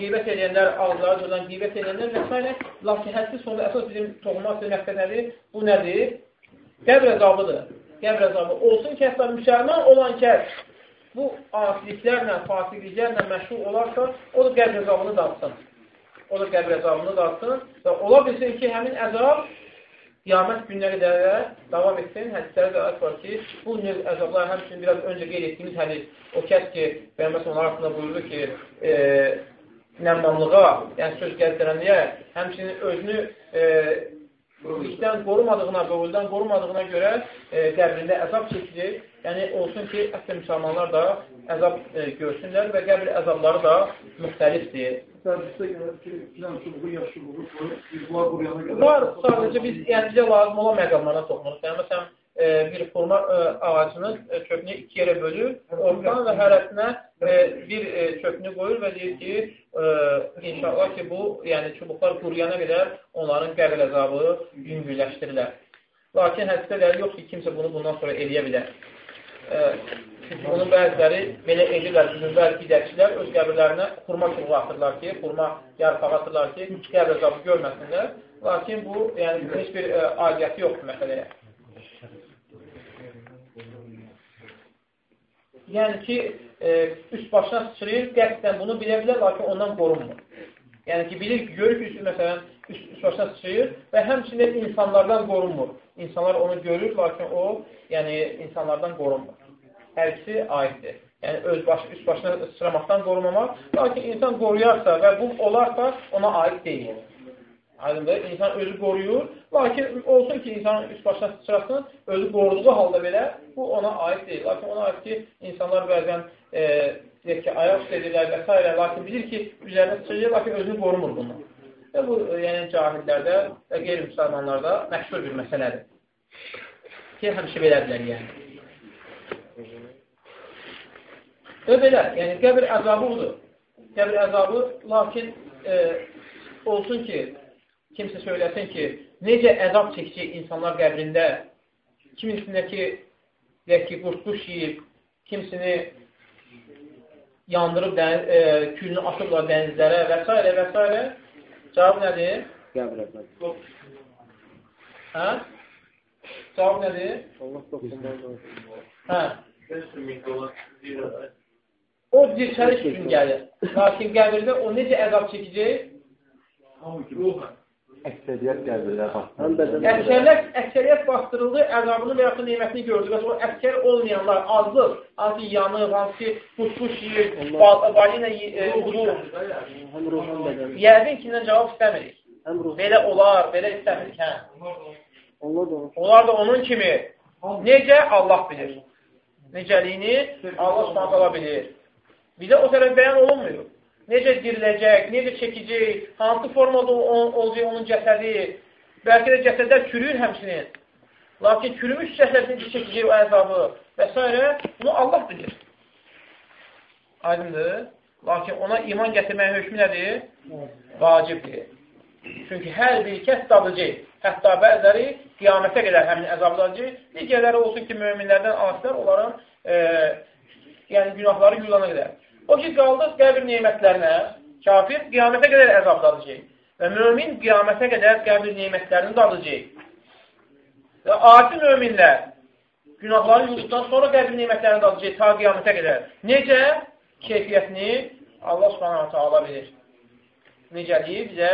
Qeybət edənlər ağızları durdan qeybət edənlər və s. Lakin hədsi sonunda əsas bizim toxunmaq məqsədədir. Bu nədir? Qəbr əzabıdır. Qəbr əzabı. Olsun ki, hətta müsəlman olan kəs bu asiliklərlə, fasiqliklərlə məşğul olarsa, o da qəbr əzabını datsın o da qəbr əzabını datsın və ola bilsin ki, həmin əzab qiyamət günləri də davam etsin. Hədislərə də var ki, bu növ əzablar həmçinin biraz öncə qeyd etdiyimiz hədis, o kəs ki, Peyyəməs onlar haqqında buyurdu ki, e, nəmmamlığa, yəni söz gəzdirənliyə, həmçinin özünü e, işdən qorumadığına, bövüldən qorumadığına görə e, qəbrində əzab çəkilir. Yəni, olsun ki, hətta müsəlmanlar da əzab e, görsünlər və qəbr əzabları da müxtəlifdir. Var, sadəcə biz yəni bizə lazım olan məqamlara toxunuruq. Yəni, məsələn, e, bir xurma e, ağacının e, kökünü iki yerə bölür, ortadan və hərəsinə e, bir e, kökünü qoyur və deyir ki, e, inşallah ki, bu, yəni çubuqlar quruyana qədər onların qəbr əzabı yüngülləşdirilir. Lakin hədisdə dəlil yox ki, kimsə bunu bundan sonra eləyə bilər. Çünki onun bəziləri belə edirlər, bizim bəzi bidəkçilər öz qəbirlərinə xurma çubuğu atırlar ki, xurma yarpağı atırlar ki, qəbir əzabı görməsinlər. Lakin bu, yəni heç bir ə, e, aidiyyəti yoxdur məsələyə. Yəni ki, e, üst başına sıçrayır, qəsdən bunu bilə bilər, lakin ondan qorunmur. Yəni ki, bilir ki, görür ki, məsələn, üst, üst başına sıçrayır və həmçinin insanlardan qorunmur. İnsanlar onu görür, lakin o, yəni insanlardan qorunmur hər ikisi aiddir. Yəni, öz baş, üst başına sıçramaqdan qorumamaq. Lakin insan qoruyarsa və bu olarsa, ona aid deyil. Aydındır, insan özü qoruyur. Lakin olsun ki, insanın üst başına sıçrasın, özü qoruduğu halda belə, bu ona aid deyil. Lakin ona aid ki, insanlar bəzən e, deyək ki, ayaq üstə edirlər və s. Lakin bilir ki, üzərinə sıçrayır, lakin özünü qorumur bundan. Və bu, e, yəni cahillərdə və qeyri-müsəlmanlarda məşhur bir məsələdir. Ki, həmişə belədirlər, yəni. Və belə, yəni qəbir əzabı odur. Qəbir əzabı, lakin e, olsun ki, kimsə söyləsin ki, necə əzab çəkəcək insanlar qəbrində, kimisində ki, deyək ki, qurtquş yiyib, kimisini yandırıb dəniz, e, külünü atıblar dənizlərə və s. və s. Cavab nədir? Qəbir əzabı. Hə? Cavab nədir? Allah toxunmaz. Hə. O dirçəliş üçün gəlir. Lakin qəbirdə o necə əzab çəkəcək? Əksəriyyət qəbirlər Həm bədən Əksəriyyət, əksəriyyət bastırıldı, əzabını və yaxud nemətini gördü. Bəs o əksər olmayanlar azdır. Hansı yanır, hansı ki, kuş-kuş yiyir, bal balina bədən. Yəqin ki, cavab istəmirik. Belə olar, belə istəmirik. Hə. Onlar da onun kimi. Necə? Allah bilir. Necəliyini Allah subhanətələ bilir. Bizə o tərəf bəyan olunmuyor. Necə diriləcək, necə çəkəcək, hansı formada ol olacaq onun cəsədi. Bəlkə də cəsədlər çürüyür həmçinin. Lakin çürümüş cəsəd necə çəkəcək o əzabı və s. Bunu Allah bilir. Aydındır. Lakin ona iman gətirməyin hökmü nədir? Vacibdir. Çünki hər bir kəs dadıcaq. Hətta bəziləri qiyamətə qədər həmin əzabdacaq. Digərləri olsun ki, möminlərdən asilər onların e, yəni günahları yulana qədər. O ki, qaldı qəbir neymətlərinə, kafir qiyamətə qədər əzab dadacaq. Və mömin qiyamətə qədər qəbir neymətlərini dadacaq. Və adi möminlər günahları yudukdan sonra qəbir neymətlərini dadacaq ta qiyamətə qədər. Necə? Keyfiyyətini Allah subhanahu ta'ala bilir. Necəliyi bizə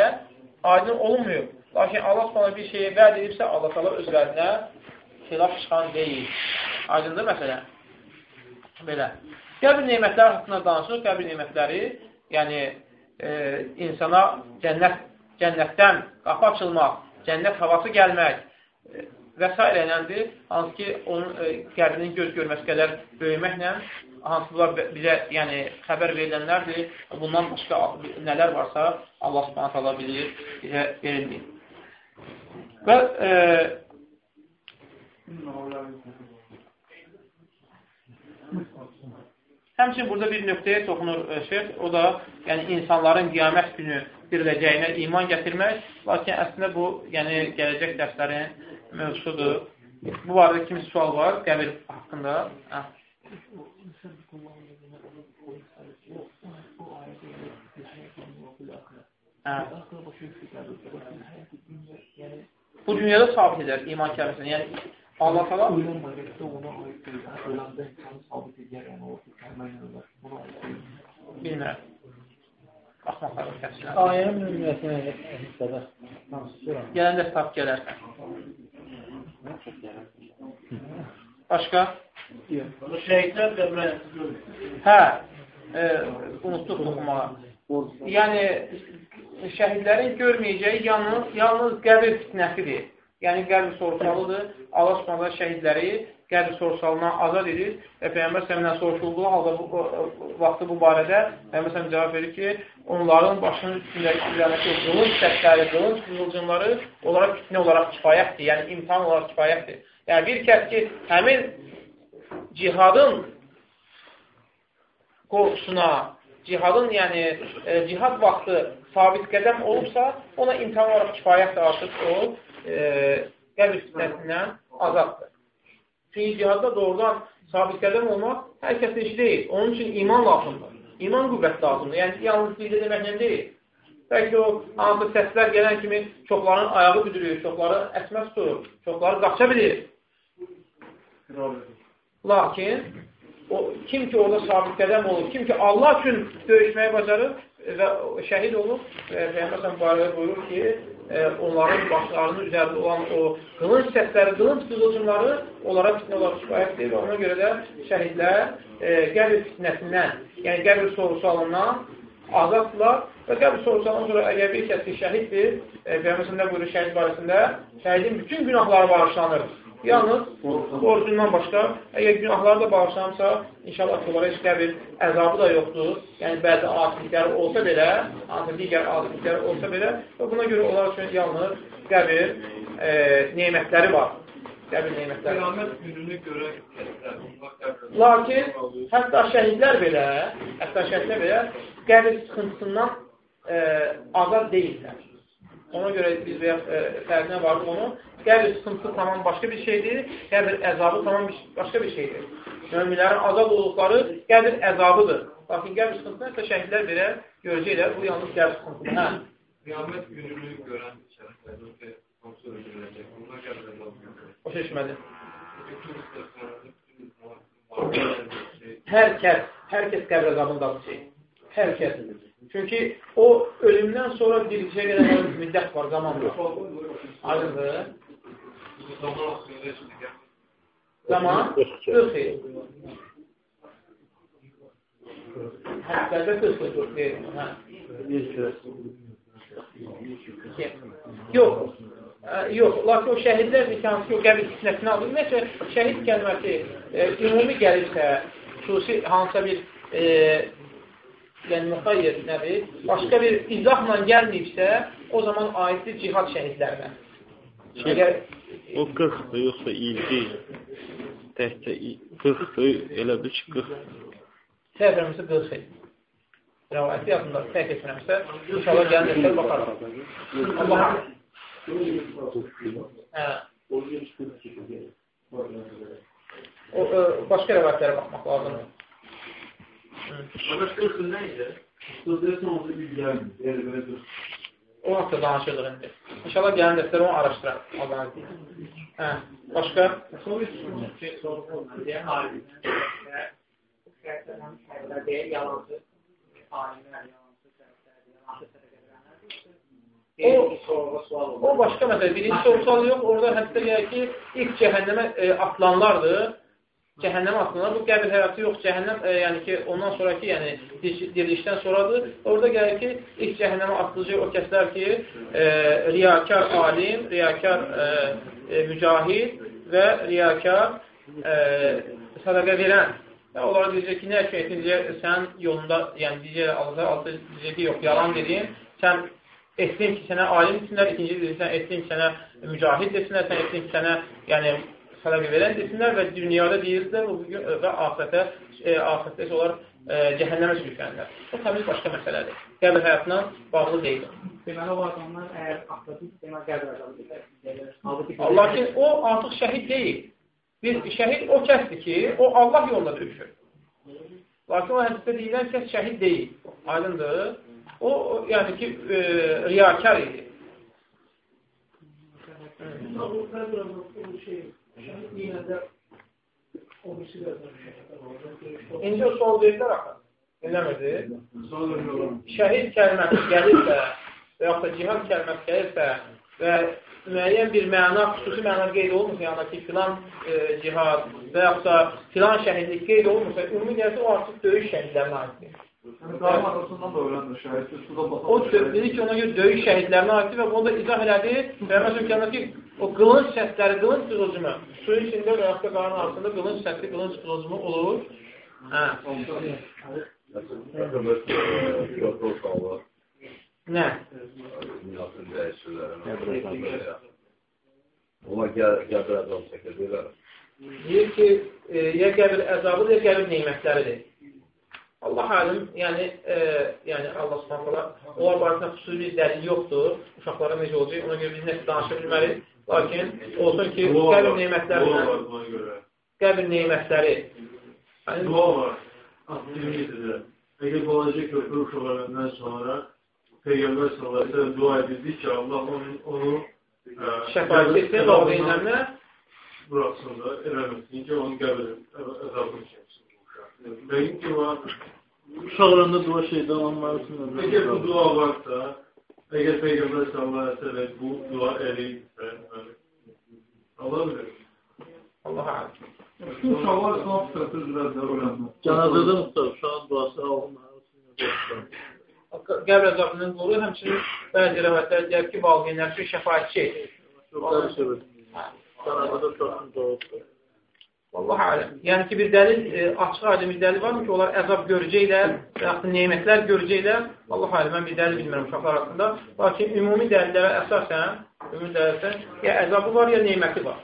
aydın olunmuyor. Lakin Allah subhanahu bir şeyi vəd edibsə, Allah ta'ala öz vədinə xilaf çıxan deyil. Aydındır məsələ? Belə. Qəbir neymətləri haqqında danışır. Qəbir neymətləri, yəni e, insana cənnət, cənnətdən qapı açılmaq, cənnət havası gəlmək e, və s. iləndir. Hansı ki, onun e, qəbrinin göz görməsi qədər böyüməklə hansı bunlar bizə yəni, xəbər verilənlərdir. Bundan başqa nələr varsa Allah subhanət hala bilir, bizə verilmir. Və e, Həmçin burada bir nöqtəyə toxunur e, şeyh, o da yəni insanların qiyamət günü diriləcəyinə iman gətirmək, lakin əslində bu yəni gələcək dərslərin mövzusudur. Bu barədə kimisi sual var qəbir haqqında? Hə. Hə. Bu dünyada sabit edər iman kəmisini. Yəni Allah təala Ölən barədə ona aid deyil. Öləndə insanı sabit edər, yəni o fikirlərlə olar. Buna aid deyil. bilmirəm. Baxmaq lazım təfsilə. Ayənin nümunəsini hissədə danışıram. Gələndə tap gələrsən. Başqa? Şəhidlər qəbrə Hə, e, unutduq toxumağa. Yəni, şəhidlərin görməyəcəyi yalnız, yalnız qəbir fitnəsidir. Yəni, qəbir soruşalıdır. Allah subhanələ şəhidləri qəbir soruşalından azad edir və Peyyəmbər səmindən soruşulduğu halda bu, vaxtı bu barədə Peyyəmbər səmin cavab verir ki, onların başının üstündəki üzərindəki qılınç səsləri, qılınç qızılcınları onlara fitnə olaraq kifayətdir, yəni imtihan olaraq kifayətdir. Yəni, bir kəs ki, həmin cihadın qorxusuna, cihadın, yəni e, cihad vaxtı sabit qədəm olubsa, ona imtihan olaraq kifayətdir artıq o e, qəbir fitnəsindən azaddır. Cihadda doğrudan sabit qədəm olmaq hər kəsin işi deyil. Onun üçün iman lazımdır. İman qüvvət lazımdır. Yəni, yalnız dildə deməklə deyil. Bəlkə o hansı səslər gələn kimi çoxların ayağı büdürür, çoxları əsməz tutur, çoxları qaça bilir. Lakin o, kim ki orada sabit qədəm olur, kim ki Allah üçün döyüşməyi bacarır və şəhid olur və Peyyəməsən barədə buyurur ki, e, onların başlarının üzərində olan o qılınc səsləri, qılınc qızılcımları onlara fitnə olaraq kifayətdir və ona görə də şəhidlər e, qəbir fitnəsindən, yəni qəbir soru-sualından azaddılar və qəbir soru-sualından sonra əgər bir kəsi şəhiddir, e, Peyyəməsində buyurur şəhid barəsində, şəhidin bütün günahları bağışlanır. Yalnız borcundan başqa, əgər günahları da bağışlanırsa, inşallah onlara heç qəbir əzabı da yoxdur. Yəni, bəzi asilikləri olsa belə, hansı digər asilikləri olsa belə və buna görə onlar üçün yalnız qəbir e, neymətləri var. Qəbir neymətləri. Qiyamət gününü kəslər, Lakin, hətta şəhidlər belə, hətta şəhidlər belə qəbir sıxıntısından e, azad deyillər. Ona görə biz və e, fərqinə vardı onu. Qəbir sıxıntısı tamam başqa bir şeydir, qəbir əzabı tamam başqa bir şeydir. Möminlərin azad olduqları qəbir əzabıdır. Lakin qəbir sıxıntısını isə şəhidlər belə görəcəklər. Bu yalnız qəbir sıxıntısı. Hə. Qiyamət gününü görən şəriflərdə hansı öldürüləcək? Bunlar qəbir əzabı. O seçmədi. Hər kəs, hər kəs qəbir əzabındadır şey. Hər kəs. Çünki o ölümdən sonra diricəyə qədər müddət var, zaman var. Aydındır. Zaman 40 il. Həftədə 40 il. Hə. Yox. Yox, lakin o şəhidlər ki, o qəbir fitnəsini alır. Ümumiyyətlə, şəhid kəlməsi e, ümumi gəlirsə, xüsusi hansısa bir e, yəni müxayyir nədir? Başqa bir izahla gəlməyibsə, o zaman aiddir cihad şəhidlərinə. Əgər O 40-dır, yoxsa il deyil. Təhcə 40-dır, elə bil ki 40. səhv eləmirsə 40 il. Rəvayəti yadında səhv etmirəmsə, inşallah gələn dərslər baxarıq. Allah hə. O, ə, başqa rəvayətlərə baxmaq lazımdır. 40 yıl neydi? Sözleri oldu bir geldi. Yani böyle dur. O haqda danışırdıq indi. İnşallah gələn dərslər onu araşdırar. Allah'ın izniyle. Hə. Başqa? O, o başqa məsələ. Birinci soru yox. Orada hətta gəlir ki, ilk cəhənnəmə e, atılanlardır. Cəhənnəmə atılanlar. Bu qəbir həyatı yox. Cəhənnəm, e, yəni ki, ondan sonraki, yəni dirilişdən sonradır. Orada gəlir ki, ilk cəhənnəmə atılacaq o kəslər ki, e, riyakar alim, riyakar e, e, mücahid və riyakar e, sədaqə verən. Və onlara deyəcək ki, nə üçün etdin, deyəcək, sən yolunda, yəni deyəcək, Allah deyəcək ki, yox, yalan dedin, sən etdin ki, sənə alim desinlər, ikinci desinlər, etdin ki, sənə mücahid desinlər, sən etdin ki, sənə yəni, sələqə verən desinlər və dünyada deyirlər və afətə, e, afətdə onlar e, cəhənnəmə sürüklənirlər. Bu təmiz başqa məsələdir. Qəbir həyatına bağlı deyil. Deməli, o adamlar əgər atladı, deməli, qəbir əzabı Lakin o artıq şəhid deyil. Bir şəhid o kəsdir ki, o Allah yolunda döyüşür. Lakin o hədisdə deyilən kəs şəhid deyil. Aydındır. O, yəni ki, e, riyakar idi. İndi sol deyirlər axı. Dinləmirdi. Şəhid kəlməsi gəlirsə və yaxud da cihad kəlməsi gəlirsə və müəyyən bir məna, xüsusi məna qeyd olmursa, yəni ki, filan e, cihad və yaxud da filan şəhidlik qeyd olmursa, ümumi gəlsə o artıq döyüş şəhidlərinə aiddir. Yani dağın arasından da öğrenmiş şahit. Suda basan. O dedi ki, ona görə döyüş şəhidlərinə aiddir və bunu da izah elədi. Peyğəmbər söyləyir ki, o qılınc səsləri, qılınc qılıcımı suyun içində və yaxud da qarın altında qılınc səsli, qılınc qılıcımı olur. Hə. Nə? Ona qəbir əzab çəkəcəklər. Deyir ki, e, ya qəbir əzabıdır, ya qəbir neymətləridir. Allah alim, yəni, e, yəni Allah subhanələ, onlar barəsində xüsusi bir dəlil yoxdur. Uşaqlara necə olacaq, ona görə biz nəsə danışa bilmərik. Lakin olsun ki, qəbir neymətləri, qəbir neymətləri. Yəni, Dua var. Aktivitede. Eğer bu olacak köprü uşaklarından sonra Peygamber sallallahu sellem dua edildi ki Allah onun, onu e, şəfayət etsin, doğru inanmə. bıraksın da eləmesin ki onun qəbri əzabını çəksin. Benim ki var Uşaqlarında dua şeydən alınmalısın. Eğer bu dua varsa Əgər Peyğəmbər sallallahu əleyhi və səlləm bu dua eləyibsə, Allah bilir. Allah. Şu uşaqlar İslam fıtratı üzrədir öyrənmə. Cənazədə muhtar uşağın duası alınmır. Qəbr əzabından qoru, həmçinin bəzi rəvətlər deyər ki, valideynlər üçün şəfayətçi. Çoxları sever. Cənazədə uşağın duası. Allah aləm. Yəni ki, bir dəlil, e, açıq aydın bir dəlil varmı ki, onlar əzab görəcəklər və yaxud nemətlər görəcəklər. Allah aləm, mən bir dəlil bilmirəm uşaqlar haqqında. Lakin ümumi dəlillərə əsasən, ümumi dəlillərə ya əzabı var, ya neməti var.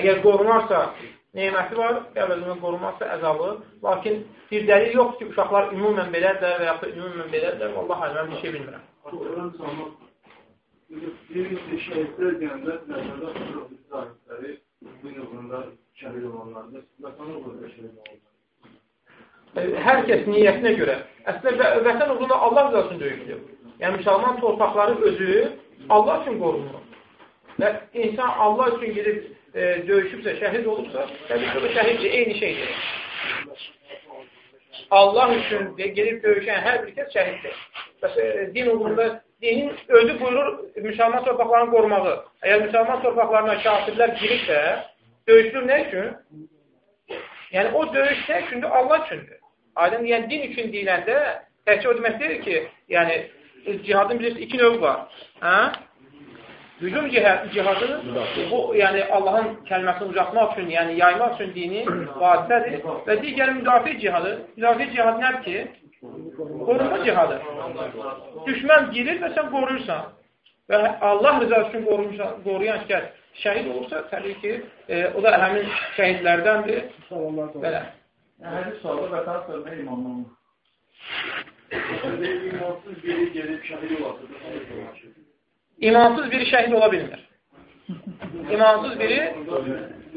Əgər qorunarsa, neməti var, qəbəldən qorunmazsa əzabı. Lakin bir dəlil yoxdur ki, uşaqlar ümumən belədir və yaxud ümumən belədir. Allah aləm, mən bir şey bilmirəm. Quran salmaq bir şəhidlər deyəndə nəzərdə zahidləri bu yılında şəhid olanlardır. Vətən uğrunda şəhid olanlar. Hər kəs niyyətinə görə. Əslində vətən uğrunda Allah rızasını döyüşdür. Yəni müsəlman torpaqları özü Allah üçün qorunur. Və insan Allah üçün gedib e, döyüşübsə, şəhid olubsa, təbii ki, o da şəhiddir, eyni şeydir. Allah üçün gedib döyüşən hər bir kəs şəhiddir. Bəs e, din uğrunda dinin özü buyurur müsəlman torpaqlarını qorumağı. Əgər müsəlman torpaqlarına kafirlər giribsə, döyüşdür nə üçün? Yəni o döyüş nə üçündür? Allah üçündür. Aydın, yəni din üçün deyiləndə təkcə o demək deyil ki, yəni cihadın bilirsiniz iki növ var. Hə? Hücum cihadı bu yəni Allahın kəlməsini ucaltmaq üçün, yəni yaymaq üçün dini vasitədir və digəri müdafiə cihadı. Müdafiə cihadı nədir ki? Qorunma cihadı. Düşmən girir və sən qoruyursan. Və Allah rızası üçün qorumuşsan, qoruyan şəxs şəhid olursa, təbii ki, e, o da həmin şəhidlərdəndir. Belə. Hədis sualı vətən sözünə imanlanmır. İmansız biri gelip şəhid olasıdır. İmansız biri şəhid ola bilmir. İmansız biri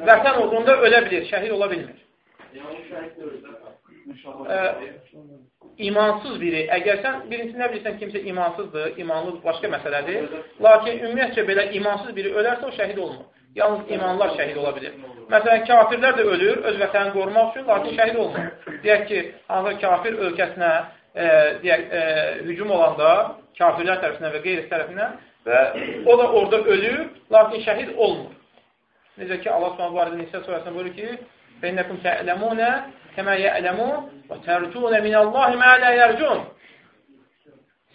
vətən uğrunda ölə bilir, şəhid ola bilmir Ə, imansız biri, əgər sən birincisi nə bilirsən kimsə imansızdır, imanlı başqa məsələdir. Lakin ümumiyyətcə belə imansız biri ölərsə o şəhid olmur. Yalnız imanlar şəhid ola bilir. Məsələn, kafirlər də ölür öz vətənini qorumaq üçün, lakin şəhid olmur. Deyək ki, hansı kafir ölkəsinə e, deyək, e, hücum olanda kafirlər tərəfindən və qeyri tərəfindən və o da orada ölür, lakin şəhid olmur. Necə ki, Allah s.ə.v. barədə Nisə surəsində buyurur ki, فَإِنَّكُمْ تَعْلَمُونَ kəmə yələmun və tərcunə minəllahi mə lə yərcun.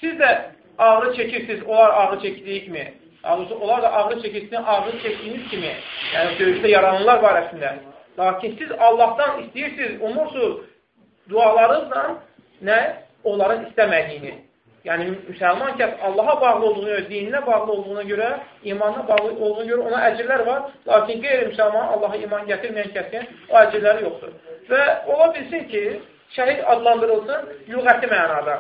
Siz də ağrı çəkirsiniz, onlar ağrı çəkdiyi kimi. Ağrısı, onlar da ağrı çəkirsiniz, ağrı çəkdiyiniz kimi. Yəni, döyüşdə yarananlar barəsində. Lakin siz Allahdan istəyirsiniz, umursunuz dualarınızla nə? Onların istəmədiyini. Yəni, müsəlman kəs Allaha bağlı olduğuna dininə bağlı olduğuna görə, imanına bağlı olduğuna görə ona əcirlər var. Lakin qeyri-müsəlman Allaha iman gətirməyən kəsin o əcirləri yoxdur. Və ola bilsin ki, şəhid adlandırılsın lüğəti mənada.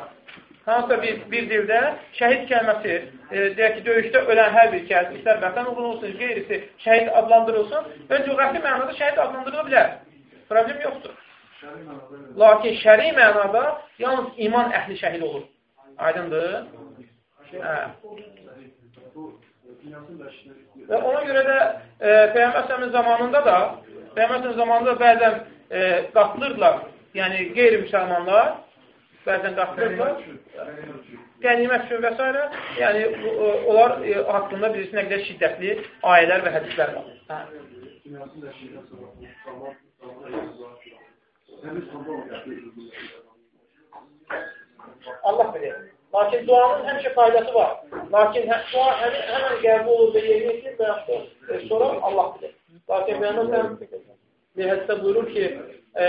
Hansısa bir, bir dildə şəhid kəlməsi, e, deyək ki, döyüşdə ölən hər bir kəs, istər vətən uğruna olsun, qeyrisi şəhid adlandırılsın və lüğəti mənada şəhid adlandırıla bilər. Problem yoxdur. Lakin şəri mənada yalnız iman əhli şəhid olur. Aydındır? Hə. Və ona görə də e, Peyğəmbər zamanında da Peyğəmbər zamanında bəzən e, qatılırlar, yəni qeyri-müsəlmanlar bəzən qatılırlar, qənimət üçün və s. Yəni, bu, onlar e, haqqında bilirsin, nə qədər şiddətli ayələr və hədislər var. Hə. Allah bilir. Lakin duanın həmişə faydası var. Lakin hə, dua həmin, həmən qəbul olur və yerinə yetirir və yaxud e, sonra Allah bilir. Lakin Peyğəmbər bir hədisdə buyurur ki, e,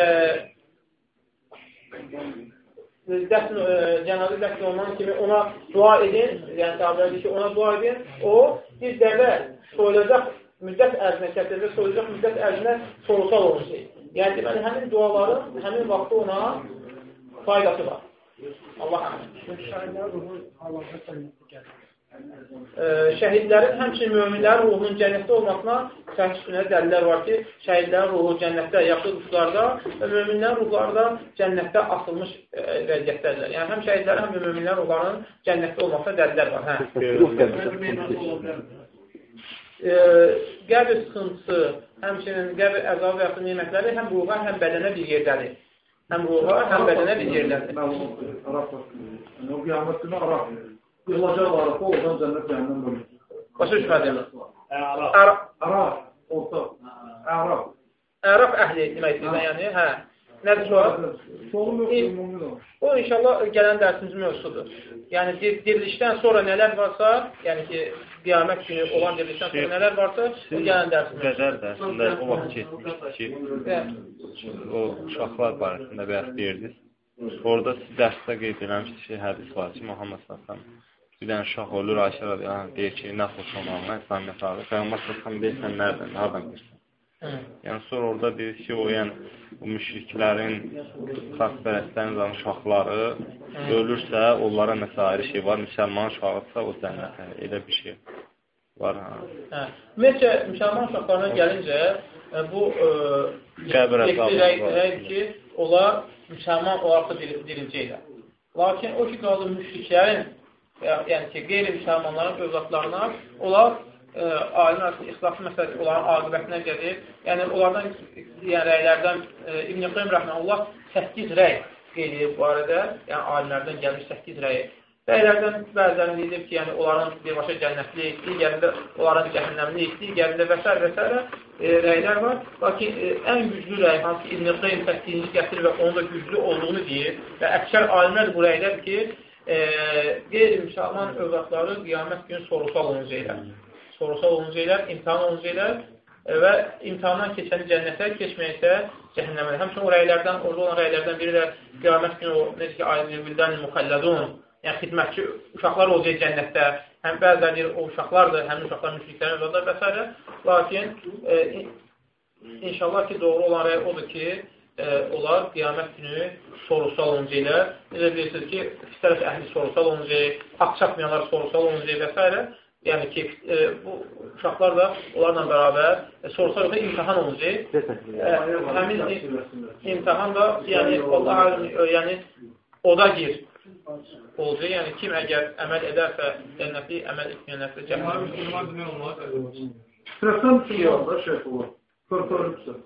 dəfn, e, cənazə dəfn olunan kimi ona dua edin, yəni sahabədir ki, ona dua edin, o dəvə soyulacaq müddət ərzində, kəsəcək soyulacaq müddət ərzində sorusal olacaq. Yəni, deməli, həmin duaların həmin vaxtda ona faydası var. Allah şəhidlərin, həmçinin möminlərin ruhunun cənnətdə olmasına səhv üstünə dəlillər var ki, şəhidlərin ruhu cənnətdə, yaxşı quşlarda və möminlərin ruhları da cənnətdə asılmış e, vəziyyətdədirlər. Yəni, həm şəhidlərin, həm də möminlərin ruhlarının cənnətdə olmasına dəlillər var. Hə. E, qəbir sıxıntısı, həmçinin qəbir əzabı və yaxud nimətləri həm ruha, həm bədənə bir yerdədir. Həm ruha, həm bədənə bir yerlədir. Yəni o qiyamət günü Arab yığılacaq var, oradan cənnət cəhənnəm bölgəsi. Başa düşmədim. Əraf. Əraf, Əraf. Orta. Əraf. Əraf əhli demək istəyirsən, yəni, hə. Nədir sonra? Solum yox, ümumi danış. O inşallah gələn dərsimizin mövzusudur. Yəni dir dirilişdən sonra nələr varsa, yəni ki, qiyamət günü olan dirilişdən sonra nələr varsa, o gələn dərsimizin. Qədər dərsində o vaxt keçmişdik Hə. ki, o uşaqlar barəsində bəhs deyirdiniz. Orada siz dərsdə qeyd eləmişsiniz ki, hədis var ki, Muhammed Sallam bir dənə uşaq olur, Ayşə radiyallahu deyir ki, nə xoş olmağına İslamiyət abi. Peyğəmbər Sallam deyirsən, nereden, hardan bilirsən? Yəni sonra orada deyir ki, o yəni bu müşriklərin, xaspərəstlərin uşaqları ölürsə, onlara nəsə ayrı şey var. Müsəlman uşağıdsa o cənnətə. Elə bir şey var. Ha. Hə. Ümumiyyətcə, müsəlman uşaqlarına gəlincə, e, bu e, Qəbir əzabı var. rəydir ki, onlar müsəlman olaraq da diri- diriləcəklər. Lakin o ki, qaldı müşriklərin, ya- yəni ki, qeyri-müsəlmanların övladlarına, onlar alim arasında ixtilaflı məsələsi onların aqibətinə gəlir. Yəni, onlardan, yəni rəylərdən e, İbn-i Qeym Rəhməlullah 8 rəy qeyd edib bu arədə, yəni alimlərdən gəlmiş 8 rəyi. Bəylərdən bəzilərinin deyilib ki, yəni onların birbaşa cənnətli, digərində onların cəhənnəmli, digərində və s. və s. E, rəylər var. Lakin e, ən güclü rəy, hansı İbn-i Qeym 8-ci gətirir və onun da güclü olduğunu deyir və əksər alimlər bu rəylər ki, e, qeyri-müsəlman övladları qiyamət günü sorusal olunacaqlar. Sorusal olunacaqlar, imtihan olunacaqlar e, və imtihandan keçəni cənnətə, keçməyəcə cəhənnəmə. Həmçinin o rəylərdən, orada olan rəylərdən biri də qiyamət günü o, necə ki, aydın bildən müxəlladun, yəni xidmətçi uşaqlar olacaq cənnətdə. Həm bəzilər deyir, o uşaqlardır, həmin uşaqlar müşriklərin övladlar və s. Lakin e, inşallah ki, doğru olan rəy odur ki, e, onlar qiyamət günü sorusal olunacaqlar. Necə bilirsiniz ki, fitrət əhli sorusal olunacaq, haqq çatmayanlar sorusal olunacaq və s. Yəni ki, e, bu uşaqlar da onlarla bərabər e, sorusal yoxsa imtihan olunacaq. E, həmin imtihan da, yəni, Allah e, yəni, oda gir olacaq. Yəni, kim əgər əməl edərsə cənnətli, əməl etməyənlərsə cəhənnəmli. Fitrətdən Müslüman da şeyh olur. Fitrətdən.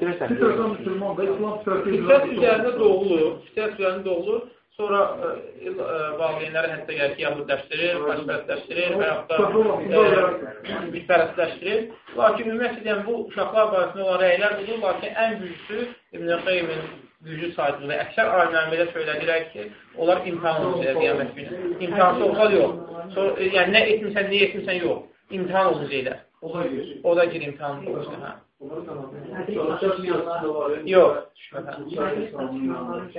Fitrətdən Müslüman da İslam fitrəti Fitrət üzərində doğulur, fitrət üzərində doğulur. Sonra e, e, valideynləri hətta gəlir ki, yahudləşdirir, xaçpərətləşdirir və yaxud da bitpərətləşdirir. Lakin ümumiyyətlə, yəni, bu uşaqlar barəsində olan rəylər budur, lakin ən güclüsü İbn-i Qeymin gücü saydığı və əksər alimlərin belə söylədirək ki, onlar imtihan olacaq qiyamət günü. İmtihansız olsa yox. Sonra, e, yəni, nə etmirsən, nə etmirsən, yox. İmtihan olacaqlar. O da gir. O da gir imtihan olacaq. Hə. Yox.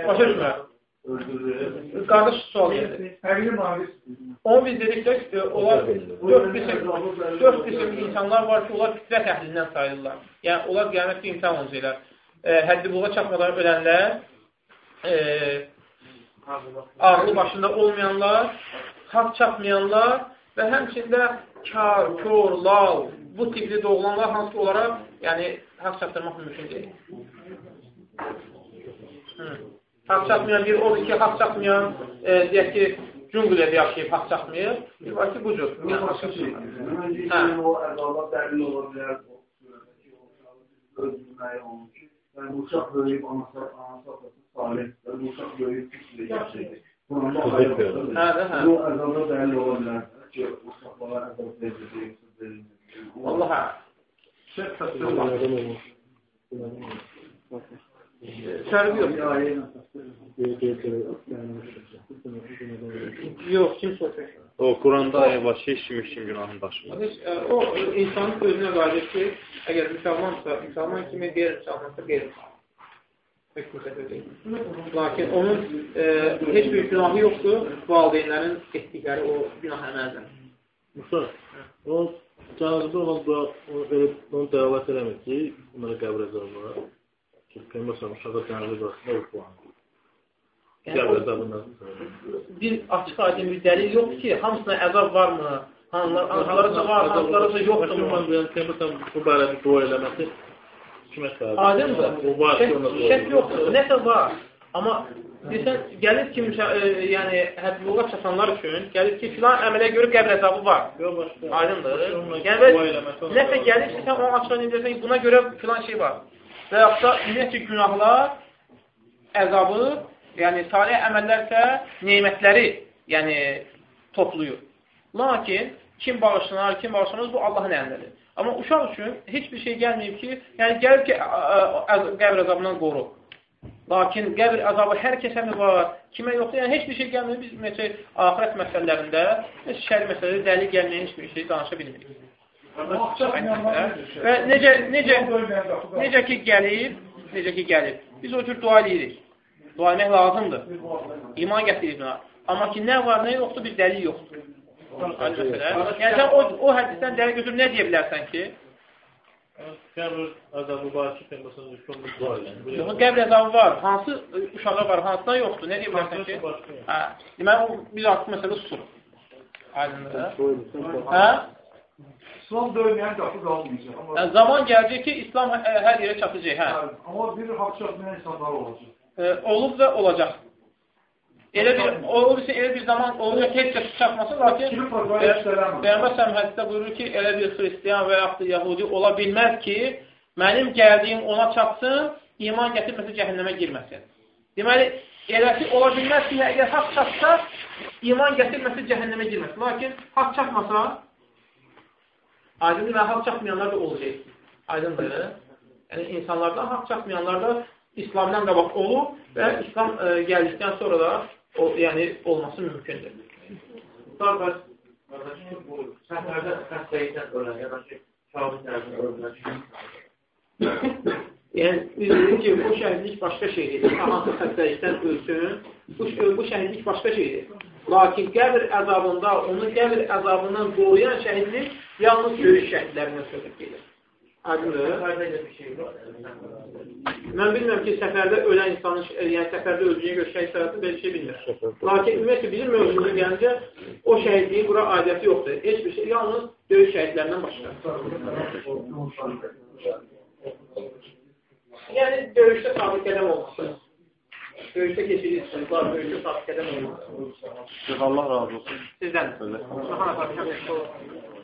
Başa düşmür. Qardaş sual mavis. Onu biz dedikdə, e, onlar dörd qism, dörd qism insanlar var ki, onlar fitrət əhlindən sayılırlar. Yəni, onlar qiyamətdə imtihan olacaqlar. E, həddi buluğa çatmadan ölənlər, e, ağlı başında olmayanlar, haqq çatmayanlar və həmçində kar, kör, lal, bu tipli doğulanlar hansı ki, onlara yəni, haqq çatdırmaq mümkün deyil. Hı. Haqq çatmayan bir odur ki, haqq çatmayan, e, deyək ki, cüngülədə yaşayıb haqq çatmayır. Bir var ki, bu cür. Hə. o əzaba dəlil ola bilər. Özünə olmuş ki, yəni bu uşaq böyüyüb anası, anası atası salihdir. Bu uşaq böyüyüb pisli yaşayır. Quranda ayırır. Hə, də, hə. Bu əzaba dəlil ola bilər ki, uşaqlara əzab verilir, verilir. Vallaha. Şeyh təsvir Fərqi yox. Yox, kim soruşur? O Quranda ayə var ki, heç kim heç kim günahını daşımır. Heç, ə, O insanın özünə qayıdır ki, əgər müsəlmansa, müsəlman kimi. Heç kimsə deyil. Lakin onun e, heç bir günahı yoxdur, valideynlərin etdikləri o günah əməldən. Musa, o cənazədə olan dua, onu dəvət eləmir ki, onlara qəbr əzabı var. Ki, Peyğəmbər uşağa cənazə Qəbr o, əzabından. bir açıq aydın bir dəlil yoxdur ki, hamısına əzab varmı? Hanılar, hanılarısa var, hanılarısa yoxdur mu? Peyğəmbər bu barədə dua eləməsi kimə səbəb? Aydındır. Şək, yoxdur. Nəsə var. Amma desən, gəlir ki, e, yəni həddbuluğa çatanlar üçün, gəlir ki, filan əmələ görə qəbr əzabı var. Aydındır. Yəni, nəsə gəlir ki, sən onu açıqdan indirsən ki, buna görə filan şey var. Və yaxud da ümumiyyətlə günahlar, əzabı, yəni salih əməllərsə nemətləri, yəni topluyur. Lakin kim bağışlanar, kim bağışlanmaz bu Allahın əlindədir. Amma uşaq üçün heç bir şey gəlməyib ki, yəni gəlib ki, qəbr əzabından qoru. Lakin qəbr əzabı hər kəsə mi var, kimə yoxdur? Yəni, heç bir şey gəlməyib. Biz məsələ, ahirət məsələlərində, şəri məsələdə dəlil gəlməyən heç bir şey danışa bilmirik. Və necə, necə, necə ki gəlib, necə ki gəlib, biz o cür dua edirik. Dua etmək lazımdır. İman gətiririk buna. Amma ki, nə var, nə yoxdur, bir dəlil yoxdur. Yəni, sən o, o hədisdən dəlil götürüb nə deyə bilərsən ki? Qəbr əzabı var ki, Peyğəmbər düşkün dua edir. Yox, qəbr əzabı var. Hansı uşaqlar var, hansına yoxdur? Nə deyə bilərsən ki? Hə. Deməli, biz artıq məsələ susuruq. Aydındır. Hə? İslam dönmeyen kapı kalmayacak. Ama, Yəni, zaman gələcək ki, İslam ə, hər yerə çatacaq. Hə. yani, ama bir hak çatmayan insanlar olacak. E, olub və olacaq. Elə bir, olur ki, elə bir zaman olacaq heç kəs çatmasın, lakin e. Peyğəmbər səhəm hədisdə buyurur ki, elə bir xristiyan və yaxud da yahudi ola bilməz ki, mənim gəldiyim ona çatsın, iman gətirməsə cəhənnəmə girməsin. Deməli, eləsi ola bilməz ki, əgər haqq çatsa, iman gətirməsə cəhənnəmə girməsin. Lakin haqq çatmasa, aydındır və haqq çatmayanlar da olacaq. Aydındır. Yəni, insanlardan haqq çatmayanlar da İslamdan qabaq olur və İslam ə, gəldikdən sonra da o, yəni olması mümkündür. Qardaş, bu səfərdə xəstəlikdən ölən, ya da ki, şahid tərəfindən ölən Yəni, biz dedik ki, bu şəhidlik başqa şeydir. Hansı xəstəlikdən ölsün, bu, bu şəhidlik başqa şeydir. Lakin qəbr əzabında, onu qəbr əzabından qoruyan şəhidlik yalnız döyüş şəhidlərindən söhbət gedir. Aydındır. Mən bilmirəm ki, səfərdə ölən insanın, yəni səfərdə öldüyünə görə şəhid sərəti belə şey bilmir. Lakin ümumiyyətlə bizim mövzumuza gəlincə o şəhidliyin bura aidiyyəti yoxdur. Heç bir şey, yalnız döyüş şəhidlərindən başqa. Yəni döyüşdə sabit qədəm olması. Döyüşdə keçirirsiniz, var, döyüşdə sabit qədəm olması. Allah razı olsun. Sizdən. Subhanallah.